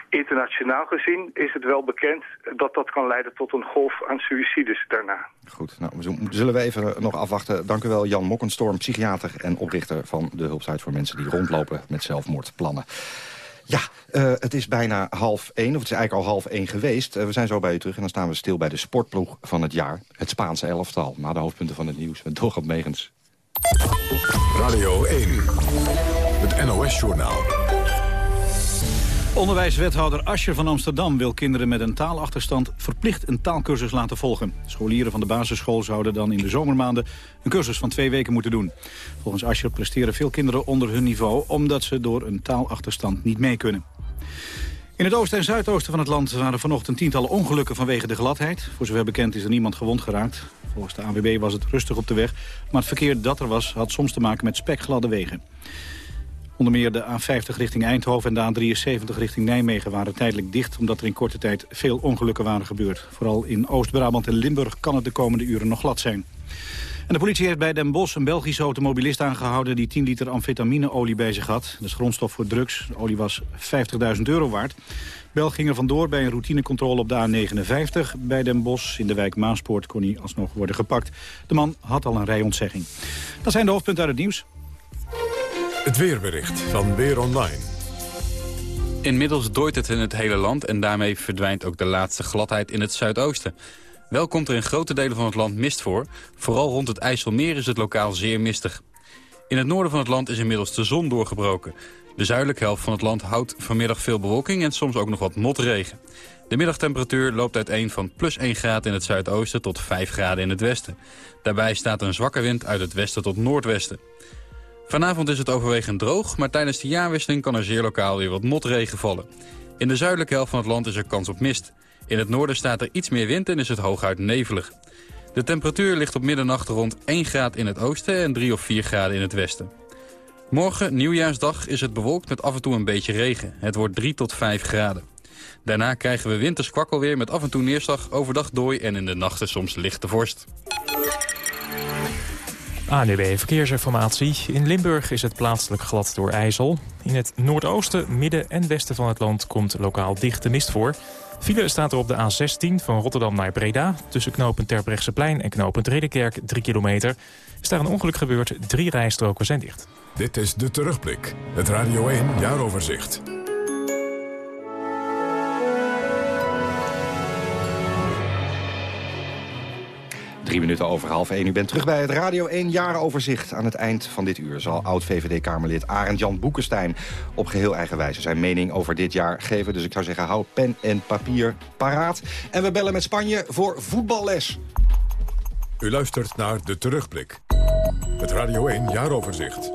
Internationaal gezien is het wel bekend dat dat kan leiden tot een golf aan suïcides daarna. Goed, nou, zullen we even nog afwachten. Dank u wel Jan Mokkenstorm, psychiater en oprichter van de hulpsite voor mensen die rondlopen met zelfmoordplannen. Ja, uh, het is bijna half één, of het is eigenlijk al half één geweest. Uh, we zijn zo bij u terug en dan staan we stil bij de sportploeg van het jaar. Het Spaanse elftal, na de hoofdpunten van het nieuws met Dorot Megens. Radio 1, het NOS-journaal. Onderwijswethouder Ascher van Amsterdam wil kinderen met een taalachterstand verplicht een taalkursus laten volgen. Scholieren van de basisschool zouden dan in de zomermaanden een cursus van twee weken moeten doen. Volgens Ascher presteren veel kinderen onder hun niveau omdat ze door een taalachterstand niet mee kunnen. In het oosten en zuidoosten van het land waren vanochtend tientallen ongelukken vanwege de gladheid. Voor zover bekend is er niemand gewond geraakt. Volgens de AWB was het rustig op de weg, maar het verkeer dat er was had soms te maken met spekgladde wegen. Onder meer de A50 richting Eindhoven en de A73 richting Nijmegen waren tijdelijk dicht... omdat er in korte tijd veel ongelukken waren gebeurd. Vooral in Oost-Brabant en Limburg kan het de komende uren nog glad zijn. En de politie heeft bij Den Bosch een Belgische automobilist aangehouden... die 10 liter amfetamineolie bij zich had. Dat is grondstof voor drugs. De olie was 50.000 euro waard. Bel ging er vandoor bij een routinecontrole op de A59 bij Den Bosch. In de wijk Maaspoort kon hij alsnog worden gepakt. De man had al een rijontzegging. Dat zijn de hoofdpunten uit het nieuws. Het weerbericht van Weer Online. Inmiddels dooit het in het hele land en daarmee verdwijnt ook de laatste gladheid in het zuidoosten. Wel komt er in grote delen van het land mist voor. Vooral rond het IJsselmeer is het lokaal zeer mistig. In het noorden van het land is inmiddels de zon doorgebroken. De zuidelijke helft van het land houdt vanmiddag veel bewolking en soms ook nog wat motregen. De middagtemperatuur loopt uiteen van plus 1 graden in het zuidoosten tot 5 graden in het westen. Daarbij staat een zwakke wind uit het westen tot noordwesten. Vanavond is het overwegend droog, maar tijdens de jaarwisseling kan er zeer lokaal weer wat motregen vallen. In de zuidelijke helft van het land is er kans op mist. In het noorden staat er iets meer wind en is het hooguit nevelig. De temperatuur ligt op middernacht rond 1 graad in het oosten en 3 of 4 graden in het westen. Morgen, nieuwjaarsdag, is het bewolkt met af en toe een beetje regen. Het wordt 3 tot 5 graden. Daarna krijgen we winters kwakkelweer met af en toe neerslag, overdag dooi en in de nachten soms lichte vorst. ANWB Verkeersinformatie. In Limburg is het plaatselijk glad door IJssel. In het noordoosten, midden en westen van het land komt lokaal dichte mist voor. File staat er op de A16 van Rotterdam naar Breda... tussen knooppunt Terbrechtseplein en knooppunt Redenkerk 3 kilometer. Is daar een ongeluk gebeurd, drie rijstroken zijn dicht. Dit is De Terugblik, het Radio 1 Jaaroverzicht. Drie minuten over half één. U bent terug bij het Radio 1 jaaroverzicht. Aan het eind van dit uur zal oud-VVD-Kamerlid Arend-Jan Boekenstein... op geheel eigen wijze zijn mening over dit jaar geven. Dus ik zou zeggen, hou pen en papier paraat. En we bellen met Spanje voor voetballes. U luistert naar De Terugblik. Het Radio 1 jaaroverzicht.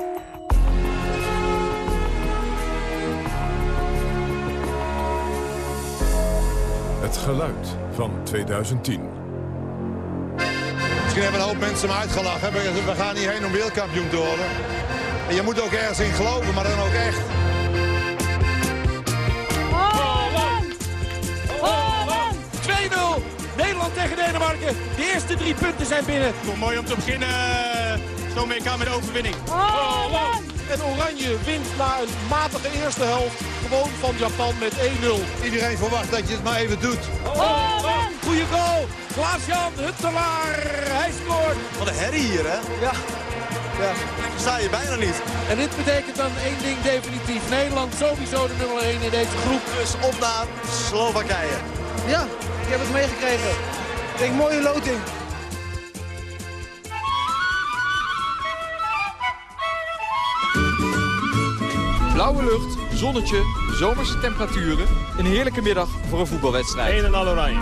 Het geluid van 2010. Misschien hebben een hoop mensen hem uitgelachen. We gaan hierheen om wereldkampioen te worden. En je moet ook ergens in geloven, maar dan ook echt. Holland! Holland! 2-0! Nederland tegen Denemarken. De eerste drie punten zijn binnen. Mooi om te beginnen zo mee gaan met de overwinning. Oh, en Oranje wint na een matige eerste helft gewoon van Japan met 1-0. Iedereen verwacht dat je het maar even doet. Oh, Goeie goal. Klaas-Jan Huntelaar. Hij scoort. Wat een herrie hier, hè? Ja. Ja, sta je bijna niet. En dit betekent dan één ding definitief. Nederland sowieso de nummer 1 in deze groep. Dus op naar Slowakije. Ja, ik heb het meegekregen. Ik denk mooie loting. Blauwe lucht, zonnetje, zomerse temperaturen. Een heerlijke middag voor een voetbalwedstrijd. Een en al oranje.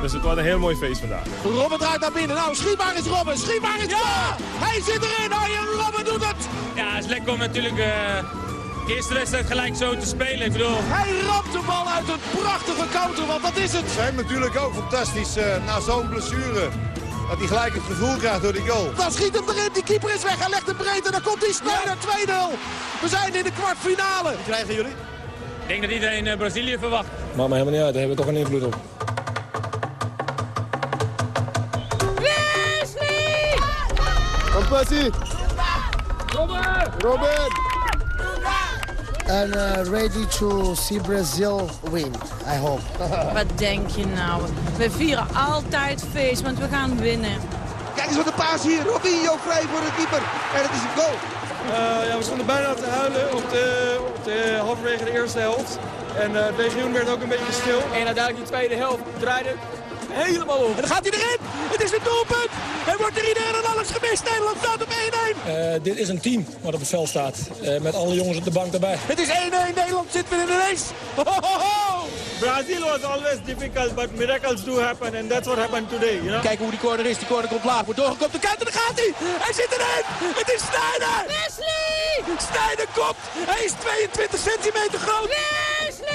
Dus het wordt een heel mooi feest vandaag. Robben draait naar binnen. Nou, schiet maar eens Robben. Schiet maar eens. Ja! Hij zit erin. Arjen Robben doet het. Ja, het is lekker om natuurlijk uh, de eerste wedstrijd gelijk zo te spelen. Ik bedoel... Hij ramt de bal uit een prachtige counter, want dat is het. Zijn natuurlijk ook fantastisch uh, na zo'n blessure. Dat hij gelijk het gevoel krijgt door die goal. Dan schiet hem erin. Die keeper is weg. Hij legt hem breed en dan komt die Sneijder 2-0. We zijn in de kwartfinale. Wat krijgen jullie? Ik denk dat iedereen uh, Brazilië verwacht. Maakt me helemaal niet uit. Daar hebben we toch een invloed op. Van Persie. Robben! Robin! And uh, ready to see Brazil win, I hope. (laughs) Wat denk je nou? We vieren altijd feest, want we gaan winnen. Kijk eens wat de paas hier. Robinho vrij voor de keeper. En het is een goal. Uh, ja, we stonden bijna te huilen op de, op de halverwege de eerste helft. En uh, het legioen werd ook een beetje stil. En uiteindelijk de tweede helft draaide helemaal om. En dan gaat hij erin. Het is een doelpunt. Er wordt er iedereen en alles gemist. Nederland staat op 1-1. Uh, dit is een team wat op het veld staat. Uh, met alle jongens op de bank erbij. Het is 1-1. Nederland zit weer in de race. Ho, ho, ho. Brazil was always difficult, but miracles do happen. And that's what happened today. You know? Kijk hoe die corner is. Die corner komt laag. Wordt doorgekomen. De kant en daar gaat hij. Hij zit erin. Het is Sneijder. Wesley. Sneijder komt. Hij is 22 centimeter groot. Wesley.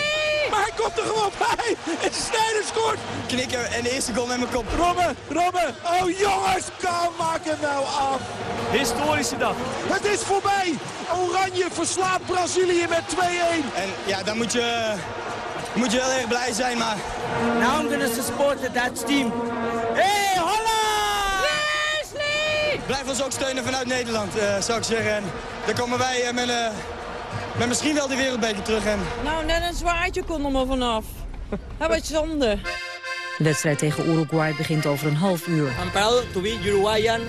Maar hij komt er gewoon bij. En Sneijder scoort. Knikker en de eerste goal met mijn kop. Robben, Robben. Oh jongens, kom, maak hem nou af. Historische dag. Het is voorbij. Oranje verslaat Brazilië met 2-1. En ja, dan moet je, moet je heel erg blij zijn, maar... Now I'm gonna support the Dutch team. Hey, holla! Wesley! Blijf ons ook steunen vanuit Nederland, uh, zou ik zeggen. En dan komen wij uh, met, uh, met misschien wel de wereldbeker terug. En... Nou, net een zwaardje kon er maar vanaf. (laughs) Dat was zonde. De wedstrijd tegen Uruguay begint over een half uur. I'm proud to be Uruguayan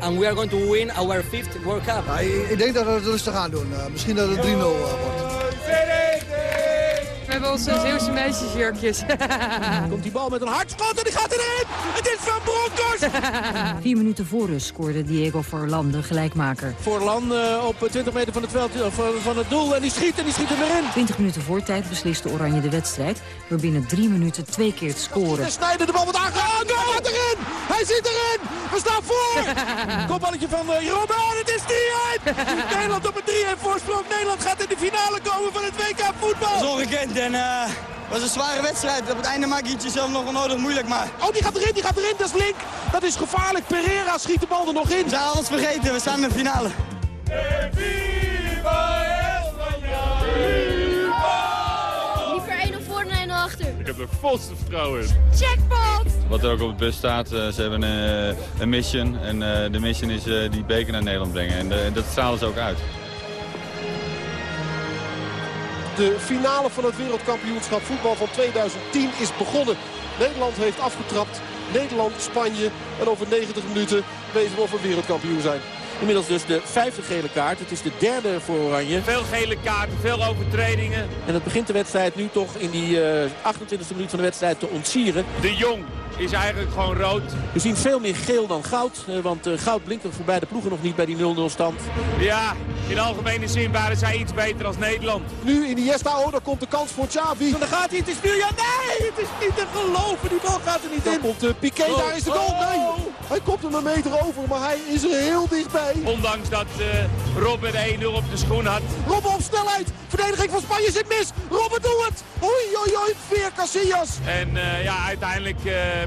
and we are going to win our fifth World Cup. Ja, ik, ik denk dat we het rustig aan doen. Uh, misschien dat het 3-0 uh, wordt. We hebben onze Zeeuwse meisjesjurkjes. (laughs) Komt die bal met een hardschot en die gaat erin. Het is Van Bronckhorst. (laughs) Vier minuten voor rust scoorde Diego Forlan de gelijkmaker. Forlan uh, op 20 meter van het, veld, uh, van het doel en die schiet en die schiet hem erin. 20 minuten voor tijd besliste Oranje de wedstrijd. Door binnen drie minuten twee keer te scoren. En Snijder de bal wordt aangehaald. Oh, hij gaat erin. Hij zit erin. We staan voor. (laughs) Kopballetje van uh, Robben. Het is 3-1. Nederland op een 3-1 voorsprong. Nederland gaat in de finale komen van het WK voetbal. Dat is ongekend. En uh, was een zware wedstrijd. Op het einde maak je het jezelf nog onnodig moeilijk. Maar... Oh, die gaat erin, die gaat erin. Dat is Link. Dat is gevaarlijk. Pereira schiet de bal er nog in. We zijn alles vergeten. We staan in de finale. Liever 1 of voor en 1 achter. Ik heb er volste vertrouwen in. Jackpot! Wat er ook op het bus staat, uh, ze hebben een, een mission. En de mission is die beker naar Nederland brengen. En dat stralen ze ook uit. De finale van het wereldkampioenschap voetbal van 2010 is begonnen. Nederland heeft afgetrapt. Nederland, Spanje. En over 90 minuten weten we of we wereldkampioen zijn. Inmiddels dus de vijfde gele kaart. Het is de derde voor Oranje. Veel gele kaarten, veel overtredingen. En het begint de wedstrijd nu toch in die uh, 28e minuut van de wedstrijd te ontsieren. De Jong is eigenlijk gewoon rood. We zien veel meer geel dan goud. Uh, want uh, goud blinkt er voor beide ploegen nog niet bij die 0-0 stand. Ja, in algemene zin waren zij iets beter als Nederland. Nu in Iniesta, oh, daar komt de kans voor Xavi. En dan gaat hij, het is nu, ja nee, het is niet te geloven. Die bal gaat er niet dan in. Komt uh, Piqué, oh. daar is de goal. Nee, hij komt hem een meter over, maar hij is er heel dichtbij. Ondanks dat Robben de 1-0 op de schoen had. Robben op snelheid. Verdediging van Spanje zit mis. Robben doet het. Oei, oei, oei, weer Casillas. En ja, uiteindelijk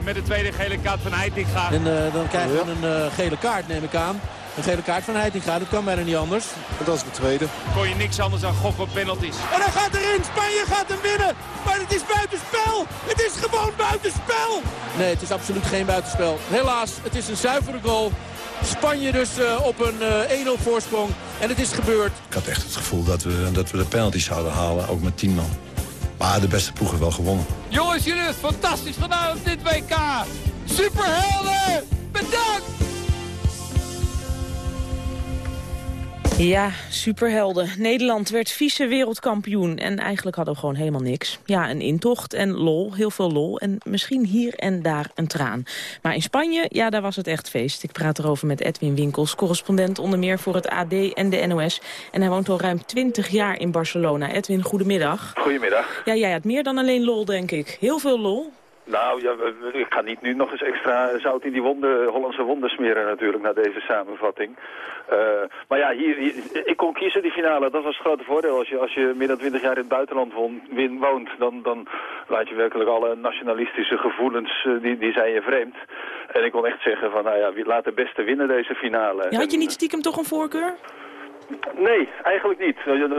met de tweede gele kaart van Heitinga. En uh, dan krijgen we een uh, gele kaart, neem ik aan. Een gele kaart van Heitinga, dat kan bijna niet anders. En dat is de tweede. Kon je niks anders dan gokken op penalties. En hij gaat erin. Spanje gaat hem winnen. Maar het is buitenspel. Het is gewoon buitenspel. Nee, het is absoluut geen buitenspel. Helaas, het is een zuivere goal. Spanje dus uh, op een uh, 1-0 voorsprong. En het is gebeurd. Ik had echt het gevoel dat we, dat we de penalties zouden halen, ook met 10 man. Maar de beste ploeg heeft wel gewonnen. Jongens, jullie hebben fantastisch gedaan op dit WK. Superhelden, bedankt! Ja, superhelden. Nederland werd vice-wereldkampioen. En eigenlijk hadden we gewoon helemaal niks. Ja, een intocht en lol, heel veel lol. En misschien hier en daar een traan. Maar in Spanje, ja, daar was het echt feest. Ik praat erover met Edwin Winkels, correspondent onder meer voor het AD en de NOS. En hij woont al ruim 20 jaar in Barcelona. Edwin, goedemiddag. Goedemiddag. Ja, jij had meer dan alleen lol, denk ik. Heel veel lol. Nou, ja, ik ga niet nu nog eens extra zout in die wonden, Hollandse wonden smeren natuurlijk, na deze samenvatting. Uh, maar ja, hier, hier, ik kon kiezen die finale, dat was het grote voordeel. Als je, als je meer dan twintig jaar in het buitenland won, win, woont, dan, dan laat je werkelijk alle nationalistische gevoelens, uh, die, die zijn je vreemd. En ik kon echt zeggen van, nou ja, laat de beste winnen deze finale. Ja, had je niet stiekem toch een voorkeur? Nee, eigenlijk niet.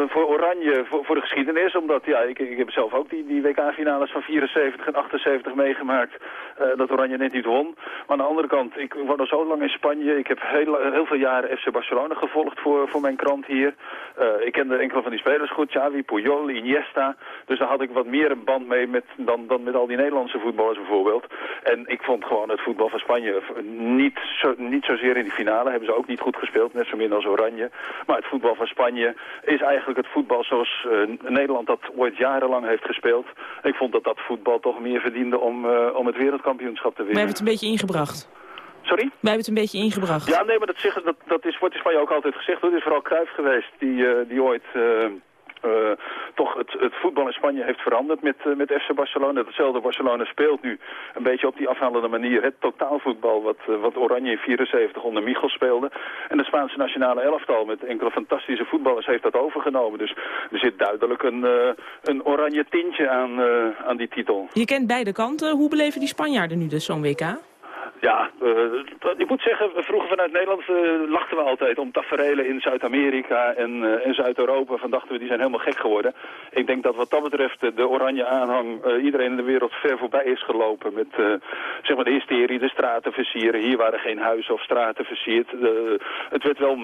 Voor Oranje, voor, voor de geschiedenis, omdat ja, ik, ik heb zelf ook die, die WK-finales van 74 en 78 meegemaakt, uh, dat Oranje net niet won. Maar aan de andere kant, ik woon al zo lang in Spanje, ik heb heel, heel veel jaren FC Barcelona gevolgd voor, voor mijn krant hier. Ik kende enkele van die spelers goed, Xavi, Puyol, Iniesta, dus daar had ik wat meer een band mee met, dan, dan met al die Nederlandse voetballers bijvoorbeeld. En ik vond gewoon het voetbal van Spanje niet, zo, niet zozeer in die finale, hebben ze ook niet goed gespeeld, net zo min als Oranje. Maar het voetbal van Spanje is eigenlijk het voetbal zoals uh, Nederland dat ooit jarenlang heeft gespeeld. Ik vond dat dat voetbal toch meer verdiende om, uh, om het wereldkampioenschap te winnen. We hebben het een beetje ingebracht. Sorry? Wij hebben het een beetje ingebracht. Ja, nee, maar dat, dat, dat is, wordt in Spanje ook altijd gezegd. Het is vooral Cruijff geweest die, uh, die ooit... Uh, toch het, het, voetbal in Spanje heeft veranderd met, uh, met FC Barcelona. Hetzelfde Barcelona speelt nu een beetje op die afhalende manier. Het totaalvoetbal wat, uh, wat Oranje in 74 onder Michel speelde. En de Spaanse nationale elftal met enkele fantastische voetballers heeft dat overgenomen. Dus er zit duidelijk een, een oranje tintje aan, aan die titel. Je kent beide kanten. Hoe beleven die Spanjaarden nu dus zo'n WK? Ja, uh, ik moet zeggen, vroeger vanuit Nederland uh, lachten we altijd om taferelen in Zuid-Amerika en, uh, en Zuid-Europa. Van dachten we, die zijn helemaal gek geworden. Ik denk dat wat dat betreft de oranje aanhang iedereen in de wereld ver voorbij is gelopen. Met zeg maar de hysterie, de straten versieren. Hier waren geen huizen of straten versierd. het werd wel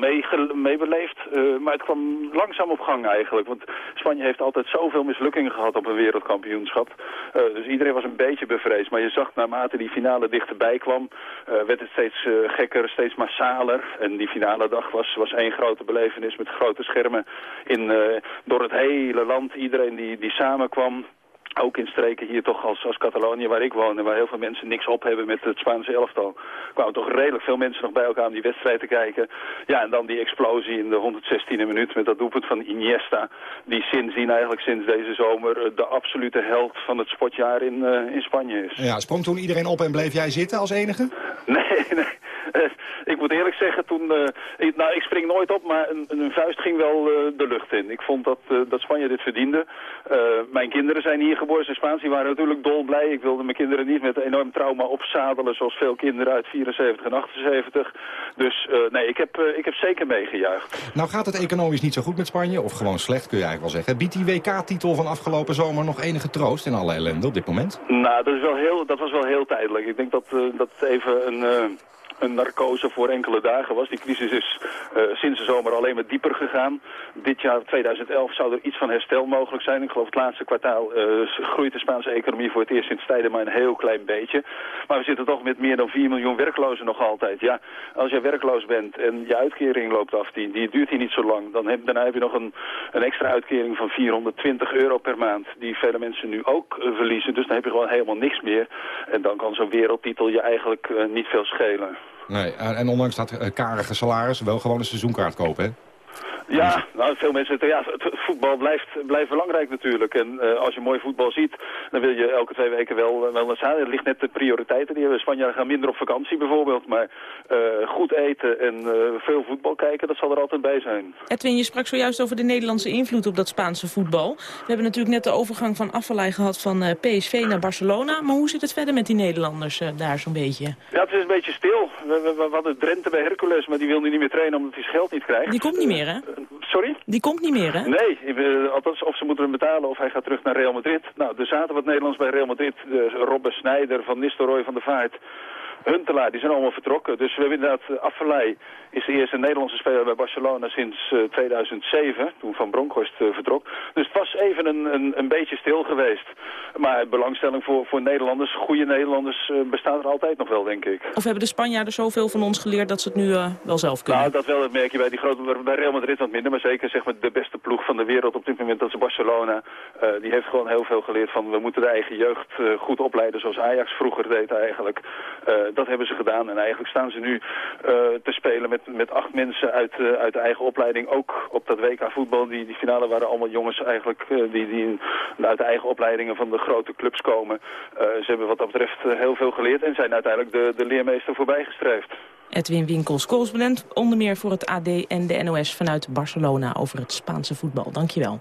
meebeleefd, maar het kwam langzaam op gang eigenlijk. Want Spanje heeft altijd zoveel mislukkingen gehad op een wereldkampioenschap. dus iedereen was een beetje bevreesd. Maar je zag naarmate die finale dichterbij kwam, uh, werd het steeds uh, gekker, steeds massaler. En die finale dag was, was één grote belevenis met grote schermen in, uh, door het hele land. Iedereen die, die samenkwam. Ook in streken hier toch als, als Catalonië waar ik woon en waar heel veel mensen niks op hebben met het Spaanse elftal. kwamen toch redelijk veel mensen nog bij elkaar om die wedstrijd te kijken. Ja, en dan die explosie in de 116e minuut met dat doelpunt van Iniesta. Die sindsdien eigenlijk sinds deze zomer de absolute held van het sportjaar in, uh, in Spanje is. Ja, sprong toen iedereen op en bleef jij zitten als enige? (laughs) Nee, nee. Uh, ik moet eerlijk zeggen, toen, uh, ik, nou, ik spring nooit op, maar een, een vuist ging wel uh, de lucht in. Ik vond dat, dat Spanje dit verdiende. mijn kinderen zijn hier geboren in Spaans, die waren natuurlijk dolblij. Ik wilde mijn kinderen niet met enorm trauma opzadelen, zoals veel kinderen uit 74 en 78. Dus nee, ik heb, ik heb zeker meegejuicht. Nou gaat het economisch niet zo goed met Spanje, of gewoon slecht kun je eigenlijk wel zeggen. Biedt die WK-titel van afgelopen zomer nog enige troost in alle ellende op dit moment? Nou, dat, is wel heel, dat was wel heel tijdelijk. Ik denk dat, dat even een een narcose voor enkele dagen was. Die crisis is uh, sinds de zomer alleen maar dieper gegaan. Dit jaar, 2011, zou er iets van herstel mogelijk zijn. Ik geloof het laatste kwartaal uh, groeit de Spaanse economie voor het eerst sinds tijden maar een heel klein beetje. Maar we zitten toch met meer dan 4 miljoen werklozen nog altijd. Ja, als je werkloos bent en je uitkering loopt af, die, die duurt hier niet zo lang. Dan heb, daarna heb je nog een, een extra uitkering van 420 euro per maand. Die vele mensen nu ook uh, verliezen. Dus dan heb je gewoon helemaal niks meer. En dan kan zo'n wereldtitel je eigenlijk niet veel schelen. Nee, en ondanks dat karige salaris wel gewoon een seizoenkaart kopen, hè? Ja, nou, veel mensen zeggen, ja, het voetbal blijft, blijft belangrijk natuurlijk. En uh, als je mooi voetbal ziet, dan wil je elke twee weken wel, wel naar staan. Het ligt net de prioriteiten. Die hebben Spanjaarden gaan minder op vakantie bijvoorbeeld. Maar uh, goed eten en uh, veel voetbal kijken, dat zal er altijd bij zijn. Edwin, je sprak zojuist over de Nederlandse invloed op dat Spaanse voetbal. We hebben natuurlijk net de overgang van Afvallei gehad van PSV naar Barcelona. Maar hoe zit het verder met die Nederlanders daar zo'n beetje? Ja, het is een beetje stil. We, we, we hadden Drenthe bij Hercules, maar die wil nu niet meer trainen omdat hij zijn geld niet krijgt. Die komt niet meer, hè? Sorry? Die komt niet meer, hè? Nee, althans of ze moeten hem betalen of hij gaat terug naar Real Madrid. Nou, er zaten wat Nederlands bij Real Madrid. Robben Snijder, Van Nistelrooy van de Vaart. Huntelaar, die zijn allemaal vertrokken. Dus we hebben inderdaad, Affelay is de eerste Nederlandse speler bij Barcelona sinds uh, 2007, toen Van Bronckhorst uh, vertrok. Dus het was even een, een, een, beetje stil geweest. Maar belangstelling voor, voor Nederlanders, goede Nederlanders, bestaat er altijd nog wel, denk ik. Of hebben de Spanjaarden zoveel van ons geleerd dat ze het nu wel zelf kunnen? Nou, dat wel, dat merk je bij die grote, bij Real Madrid wat minder. Maar zeker zeg maar, de beste ploeg van de wereld op dit moment, dat is Barcelona. die heeft gewoon heel veel geleerd van, we moeten de eigen jeugd goed opleiden, zoals Ajax vroeger deed eigenlijk dat hebben ze gedaan. En eigenlijk staan ze nu uh, te spelen met, met acht mensen uit, uh, uit de eigen opleiding. Ook op dat WK voetbal. Die, die finale waren allemaal jongens eigenlijk die, die uit de eigen opleidingen van de grote clubs komen. ze hebben wat dat betreft heel veel geleerd en zijn uiteindelijk de, de leermeester voorbijgestreefd. Edwin Winkels, correspondent onder meer voor het AD en de NOS vanuit Barcelona over het Spaanse voetbal. Dankjewel.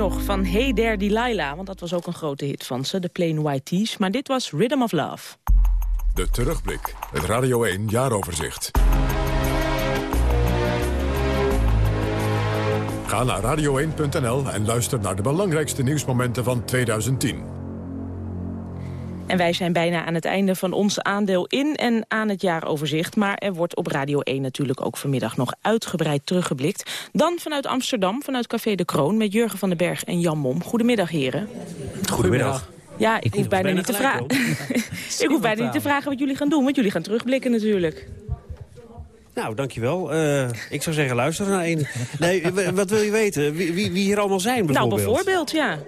nog van Hey There Delilah, want dat was ook een grote hit van ze, de Plain White Tees. Maar dit was Rhythm of Love. De terugblik. Het Radio 1 jaaroverzicht. Ga naar radio1.nl en luister naar de belangrijkste nieuwsmomenten van 2010. En wij zijn bijna aan het einde van ons aandeel in en aan het jaaroverzicht. Maar er wordt op Radio 1 natuurlijk ook vanmiddag nog uitgebreid teruggeblikt. Dan vanuit Amsterdam, vanuit Café de Kroon... met Jurgen van den Berg en Jan Mom. Goedemiddag, heren. Goedemiddag. Ja, (laughs) ik hoef bijna niet te vragen. ik hoef bijna niet te vragen wat jullie gaan doen, want jullie gaan terugblikken natuurlijk. Nou, dankjewel. Uh, ik zou zeggen, luister naar één. Nee, wat wil je weten? Wie, wie, wie hier allemaal zijn bijvoorbeeld? Nou, bijvoorbeeld, ja.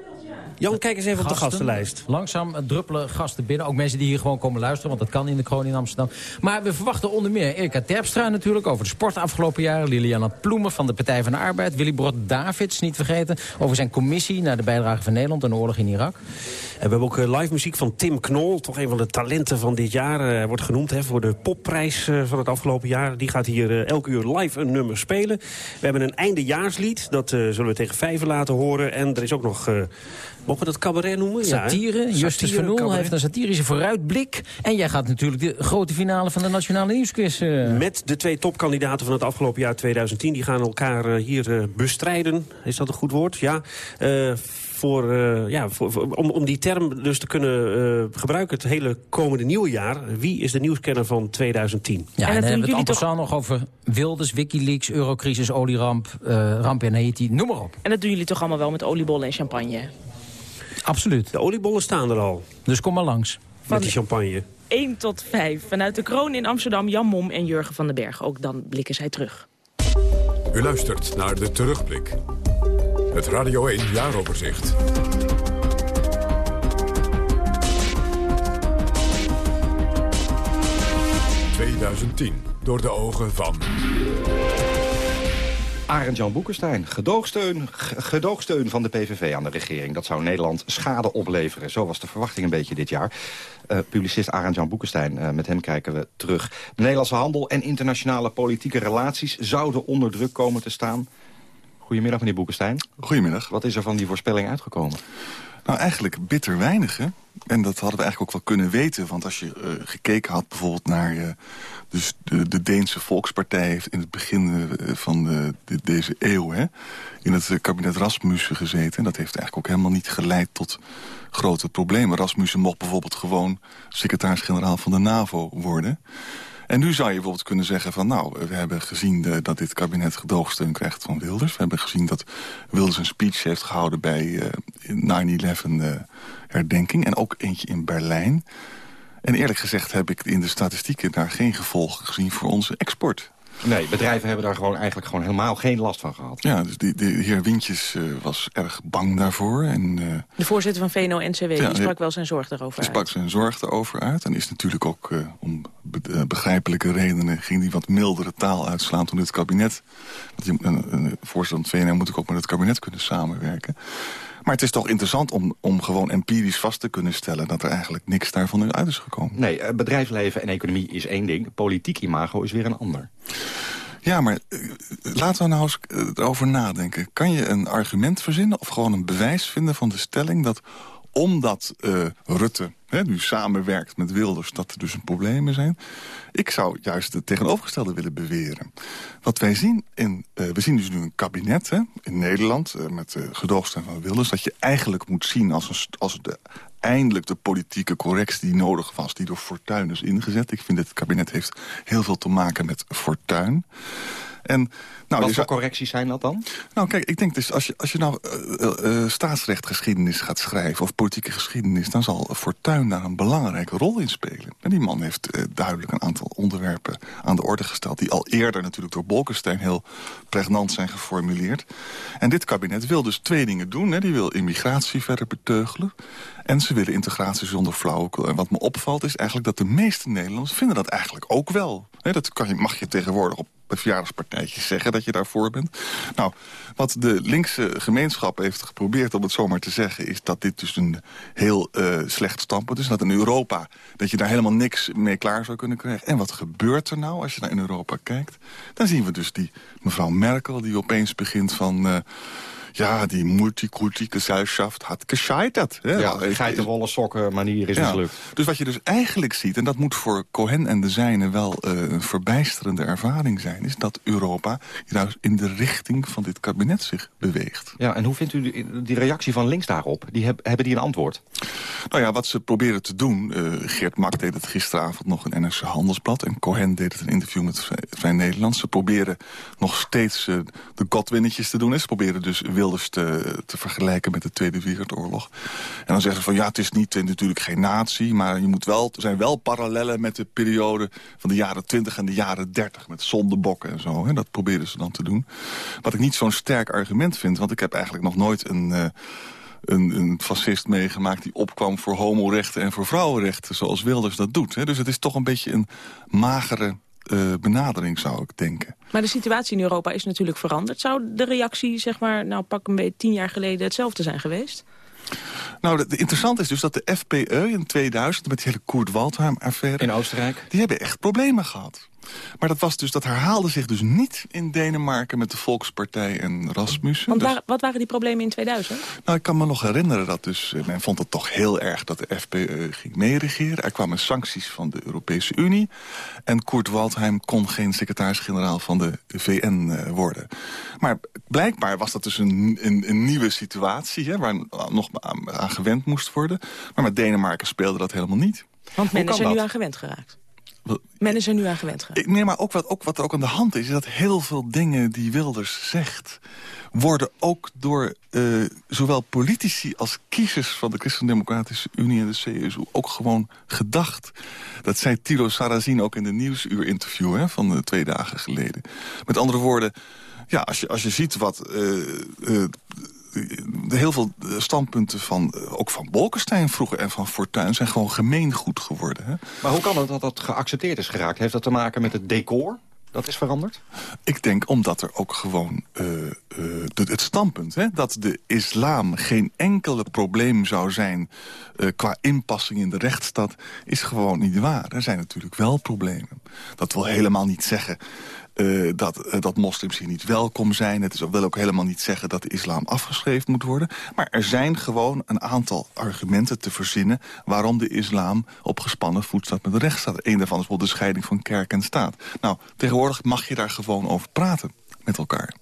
Jan, kijk eens even op de gastenlijst. Langzaam druppelen gasten binnen. Ook mensen die hier gewoon komen luisteren, want dat kan in de kroon in Amsterdam. Maar we verwachten onder meer Erika Terpstra natuurlijk... over de sport afgelopen jaren. Liliana Ploemen van de Partij van de Arbeid. Willy Brod Davids, niet vergeten. Over zijn commissie naar de bijdrage van Nederland... aan de oorlog in Irak. En we hebben ook eh, live muziek van Tim Knol. Toch een van de talenten van dit jaar. Hij wordt genoemd hè, voor de popprijs eh, van het afgelopen jaar. Die gaat hier uh, elk uur live een nummer spelen. We hebben een eindejaarslied. Dat zullen we tegen vijven laten horen. En er is ook nog Mogen we dat cabaret noemen? Satire. Ja, Justus van Oel heeft een satirische vooruitblik. En jij gaat natuurlijk de grote finale van de Nationale Nieuwsquiz... Uh... Met de twee topkandidaten van het afgelopen jaar 2010. Die gaan elkaar uh, hier uh, bestrijden. Is dat een goed woord? Ja. Voor, ja, voor, om, om die term dus te kunnen gebruiken het hele komende nieuwe jaar. Wie is de nieuwskenner van 2010? Ja, en, en dan hebben we het toch... nog over Wilders, Wikileaks, eurocrisis, olieramp, ramp in Haiti, noem maar op. En dat doen jullie toch allemaal wel met oliebollen en champagne? Absoluut. De oliebollen staan er al. Dus kom maar langs. Met die champagne. 1 tot 5. Vanuit de kroon in Amsterdam, Jan Mom en Jurgen van den Berg. Ook dan blikken zij terug. U luistert naar de terugblik. Het Radio 1 jaaroverzicht. ...2010, door de ogen van... Arend-Jan Boekenstein, gedoogsteun, gedoogsteun van de PVV aan de regering. Dat zou Nederland schade opleveren. Zo was de verwachting een beetje dit jaar. Uh, publicist Arend-Jan Boekenstein, uh, met hem kijken we terug. De Nederlandse handel en internationale politieke relaties... zouden onder druk komen te staan. Goedemiddag, meneer Boekenstein. Goedemiddag. Wat is er van die voorspelling uitgekomen? Nou, eigenlijk bitter weinig, hè? En dat hadden we eigenlijk ook wel kunnen weten. Want als je uh, gekeken had bijvoorbeeld naar... Uh, dus de, de Deense Volkspartij heeft in het begin uh, van de, deze eeuw... Hè, in het kabinet Rasmussen gezeten. En dat heeft eigenlijk ook helemaal niet geleid tot grote problemen. Rasmussen mocht bijvoorbeeld gewoon secretaris-generaal van de NAVO worden... En nu zou je bijvoorbeeld kunnen zeggen van... nou, we hebben gezien dat dit kabinet gedoogsteun krijgt van Wilders. We hebben gezien dat Wilders een speech heeft gehouden bij uh, 9-11 uh, herdenking. En ook eentje in Berlijn. En eerlijk gezegd heb ik in de statistieken daar geen gevolgen gezien voor onze export. Nee, bedrijven hebben daar gewoon eigenlijk gewoon helemaal geen last van gehad. Ja, dus die, de heer Wintjes uh, was erg bang daarvoor. En, uh, de voorzitter van VNO-NCW, ja, die sprak wel zijn zorg daarover uit. sprak zijn zorg daarover uit. En is natuurlijk ook uh, om be begrijpelijke redenen... ging die wat mildere taal uitslaan toen het kabinet... Want die, een, een voorzitter van het VNO moet ook met het kabinet kunnen samenwerken. Maar het is toch interessant om, om gewoon empirisch vast te kunnen stellen... dat er eigenlijk niks daarvan uit is gekomen. Nee, bedrijfsleven en economie is één ding. Politiek imago is weer een ander. Ja, maar uh, laten we nou eens erover nadenken. Kan je een argument verzinnen of gewoon een bewijs vinden van de stelling... dat omdat uh, Rutte hè, nu samenwerkt met Wilders... dat er dus problemen zijn. Ik zou juist het tegenovergestelde willen beweren. Wat wij zien, in, uh, we zien dus nu een kabinet hè, in Nederland... Uh, met gedoogsteun van Wilders... dat je eigenlijk moet zien als, een, als de, eindelijk de politieke correctie die nodig was... die door Fortuyn is ingezet. Ik vind dat het kabinet heeft heel veel te maken met Fortuyn. En nou, Wat voor correcties zijn dat dan? Nou kijk, ik denk dus als je, als je nou uh, uh, staatsrechtgeschiedenis gaat schrijven... of politieke geschiedenis, dan zal Fortuyn daar een belangrijke rol in spelen. En die man heeft uh, duidelijk een aantal onderwerpen aan de orde gesteld... die al eerder natuurlijk door Bolkestein heel pregnant zijn geformuleerd. En dit kabinet wil dus twee dingen doen. Hè. Die wil immigratie verder beteugelen. En ze willen integratie zonder flauwekul. En wat me opvalt is eigenlijk dat de meeste Nederlanders vinden dat eigenlijk ook wel. dat kan je, mag je tegenwoordig op bij verjaardagspartijtjes zeggen dat je daarvoor bent. Nou, wat de linkse gemeenschap heeft geprobeerd om het zomaar te zeggen... is dat dit dus een heel uh, slecht standpunt is. Dat in Europa, dat je daar helemaal niks mee klaar zou kunnen krijgen. En wat gebeurt er nou als je naar in Europa kijkt? Dan zien we dus die mevrouw Merkel die opeens begint van... Uh, ja, die multiculti-gesellschaft had gescheiterd. Hè? Ja, geitenwolle sokken manier is Ja. mislukt. Dus wat je dus eigenlijk ziet, en dat moet voor Cohen en de zijnen wel eh, een verbijsterende ervaring zijn... is dat Europa juist in de richting van dit kabinet zich beweegt. Ja, en hoe vindt u die, die reactie van links daarop? Die heb- hebben die een antwoord? Nou ja, wat ze proberen te doen... eh, Geert Mak deed het gisteravond nog in NRC Handelsblad... en Cohen deed het een interview met Vrij- Vrij Nederland. Ze proberen nog steeds eh, de Godwinnetjes te doen. Hè. Ze proberen dus Wilders te, te vergelijken met de Tweede Wereldoorlog. En dan zeggen ze van ja, het is niet, eh, natuurlijk geen nazi... maar je moet wel, er zijn wel parallellen met de periode van de jaren 20 en de jaren 30... met zondebokken en zo. Hè. Dat proberen ze dan te doen. Wat ik niet zo'n sterk argument vind... want ik heb eigenlijk nog nooit een... eh, een, een fascist meegemaakt die opkwam voor homorechten en voor vrouwenrechten, zoals Wilders dat doet. Dus het is toch een beetje een magere eh, benadering, zou ik denken. Maar de situatie in Europa is natuurlijk veranderd. Zou de reactie, zeg maar, nou pak een beetje tien jaar geleden hetzelfde zijn geweest? Nou, de, de interessante is dus dat de FPE in 2000, met die hele Kurt Waldheim-affaire... In Oostenrijk? Die hebben echt problemen gehad. Maar dat, was dus, dat herhaalde zich dus niet in Denemarken met de Volkspartij en Rasmussen. Want Dus- wat waren die problemen in 2000? Nou, ik kan me nog herinneren dat dus, eh, men vond het toch heel erg dat de FPE ging meeregeren. Er kwamen sancties van de Europese Unie. En Kurt Waldheim kon geen secretaris-generaal van de VN eh, worden. Maar blijkbaar was dat dus een, een, een nieuwe situatie... Hè, waar nog aan, aan gewend moest worden. Maar met Denemarken speelde dat helemaal niet. Want men is er nu aan gewend geraakt. Men is er nu aan gewend nee, maar ook wat, ook wat er ook aan de hand is... is dat heel veel dingen die Wilders zegt... worden ook door eh, zowel politici als kiezers... van de Christendemocratische Unie en de CSU ook gewoon gedacht. Dat zei Tilo Sarrazin ook in de Nieuwsuur-interview... Hè, van eh, twee dagen geleden. Met andere woorden, ja, als, je, als je ziet wat... eh, heel veel eh, standpunten van, eh, ook van Bolkestein vroeger en van Fortuyn... zijn gewoon gemeengoed geworden. Hè? Maar hoe kan het dat dat geaccepteerd is geraakt? Heeft dat te maken met het decor? Dat is veranderd? Ik denk omdat er ook gewoon eh, eh, de- het standpunt... Hè, dat de islam geen enkele probleem zou zijn... eh, qua inpassing in de rechtsstaat, is gewoon niet waar. Er zijn natuurlijk wel problemen. Dat wil helemaal niet zeggen... eh, dat, eh, dat moslims hier niet welkom zijn. Het is, wil ook helemaal niet zeggen dat de islam afgeschreven moet worden. Maar er zijn gewoon een aantal argumenten te verzinnen... waarom de islam op gespannen voet staat met de rechtsstaat. Eén daarvan is bijvoorbeeld de scheiding van kerk en staat. Nou, tegenwoordig mag je daar gewoon over praten met elkaar.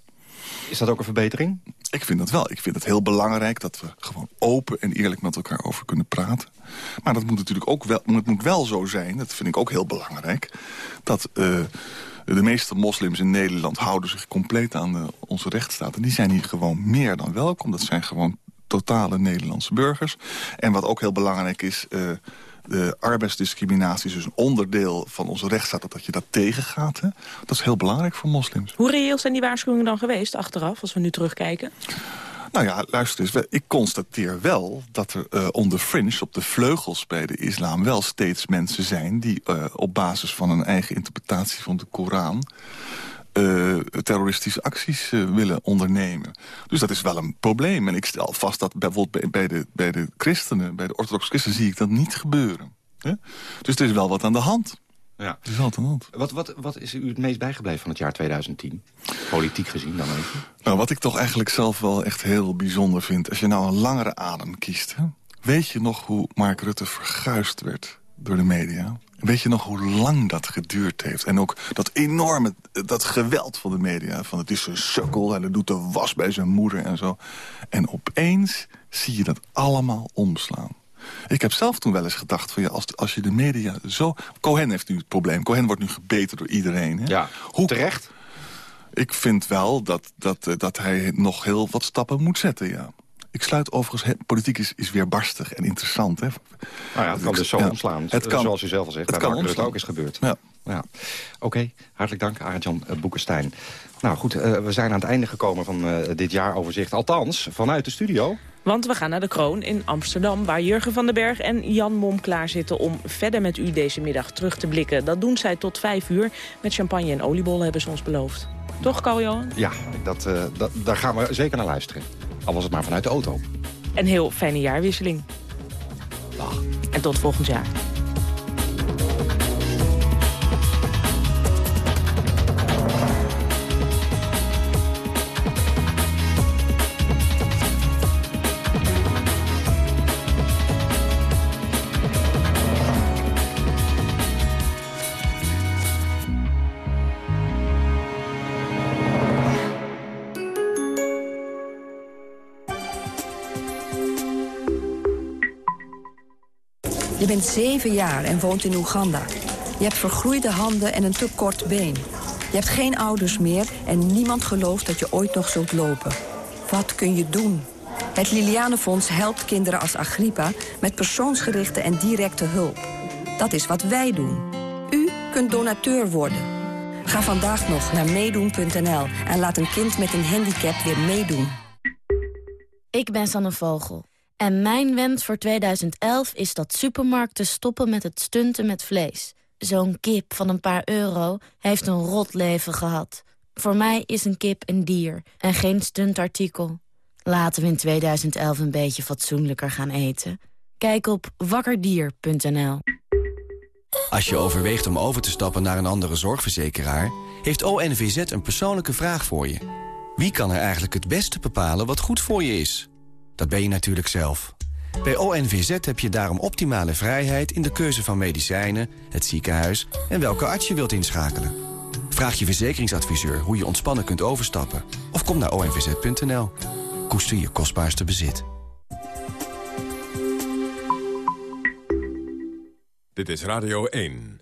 Is dat ook een verbetering? Ik vind dat wel. Ik vind het heel belangrijk dat we gewoon open en eerlijk met elkaar over kunnen praten. Maar dat moet natuurlijk ook wel, het moet wel zo zijn, dat vind ik ook heel belangrijk... dat eh, de meeste moslims in Nederland houden zich compleet aan de, onze rechtsstaat. En die zijn hier gewoon meer dan welkom. Dat zijn gewoon totale Nederlandse burgers. En wat ook heel belangrijk is... eh, de arbeidsdiscriminatie is dus een onderdeel van onze rechtsstaat... dat je dat tegengaat. Hè? Dat is heel belangrijk voor moslims. Hoe reëel zijn die waarschuwingen dan geweest achteraf, als we nu terugkijken? Nou ja, luister eens. Ik constateer wel dat er eh on the fringe, op de vleugels bij de islam... wel steeds mensen zijn die eh, op basis van een eigen interpretatie van de Koran... eh, terroristische acties willen ondernemen. Dus dat is wel een probleem. En ik stel vast dat bijvoorbeeld bij, bij, de, bij de christenen... bij de orthodoxe christenen zie ik dat niet gebeuren. Hè? Dus er is wel wat aan de hand. Ja. Er is de hand. Wat, wat, wat is u het meest bijgebleven van het jaar 2010? Politiek gezien dan even. Nou, wat ik toch eigenlijk zelf wel echt heel bijzonder vind... als je nou een langere adem kiest... Hè? weet je nog hoe Mark Rutte verguisd werd door de media? Weet je nog hoe lang dat geduurd heeft? En ook dat enorme, dat geweld van de media. Van het is een sukkel en hij doet de was bij zijn moeder en zo. En opeens zie je dat allemaal omslaan. Ik heb zelf toen wel eens gedacht van ja, als, als je de media zo... Cohen heeft nu het probleem. Cohen wordt nu gebeten door iedereen. Hè? Ja, Hoe... terecht? Ik vind wel dat, dat, eh, dat hij nog heel wat stappen moet zetten, ja. Ik sluit overigens, politiek is, is weer barstig en interessant. Hè. Nou ja, het kan dus zo Ja, omslaan. Het kan, Zoals u zelf al zegt, het kan omslaan. ook is gebeurd. Ja. Ja. Oké, hartelijk dank, Arend-Jan eh, Boekenstein. Nou goed, eh, we zijn aan het einde gekomen van eh, dit jaaroverzicht. Althans, vanuit de studio. Want we gaan naar de Kroon in Amsterdam... waar Jurgen van den Berg en Jan Mom klaar zitten om verder met u deze middag terug te blikken. Dat doen zij tot vijf uur. Met champagne en oliebollen hebben ze ons beloofd. Toch, Carl-Johan? Ja, dat, eh, dat, daar gaan we zeker naar luisteren. Al was het maar vanuit de auto. Een heel fijne jaarwisseling. Dag. En tot volgend jaar. Bent zeven jaar en woont in Oeganda. Je hebt vergroeide handen en een te kort been. Je hebt geen ouders meer en niemand gelooft dat je ooit nog zult lopen. Wat kun je doen? Het Lilianenfonds helpt kinderen als Agrippa... met persoonsgerichte en directe hulp. Dat is wat wij doen. U kunt donateur worden. Ga vandaag nog naar meedoen.nl en laat een kind met een handicap weer meedoen. Ik ben Sanne Vogel. En mijn wens voor 2011 is dat supermarkten stoppen met het stunten met vlees. Zo'n kip van een paar euro heeft een rot leven gehad. Voor mij is een kip een dier en geen stuntartikel. Laten we in 2011 een beetje fatsoenlijker gaan eten. Kijk op wakkerdier.nl. Als je overweegt om over te stappen naar een andere zorgverzekeraar... heeft ONVZ een persoonlijke vraag voor je. Wie kan er eigenlijk het beste bepalen wat goed voor je is? Dat ben je natuurlijk zelf. Bij ONVZ heb je daarom optimale vrijheid in de keuze van medicijnen, het ziekenhuis en welke arts je wilt inschakelen. Vraag je verzekeringsadviseur hoe je ontspannen kunt overstappen of kom naar onvz.nl. Koester je kostbaarste bezit. Dit is Radio 1.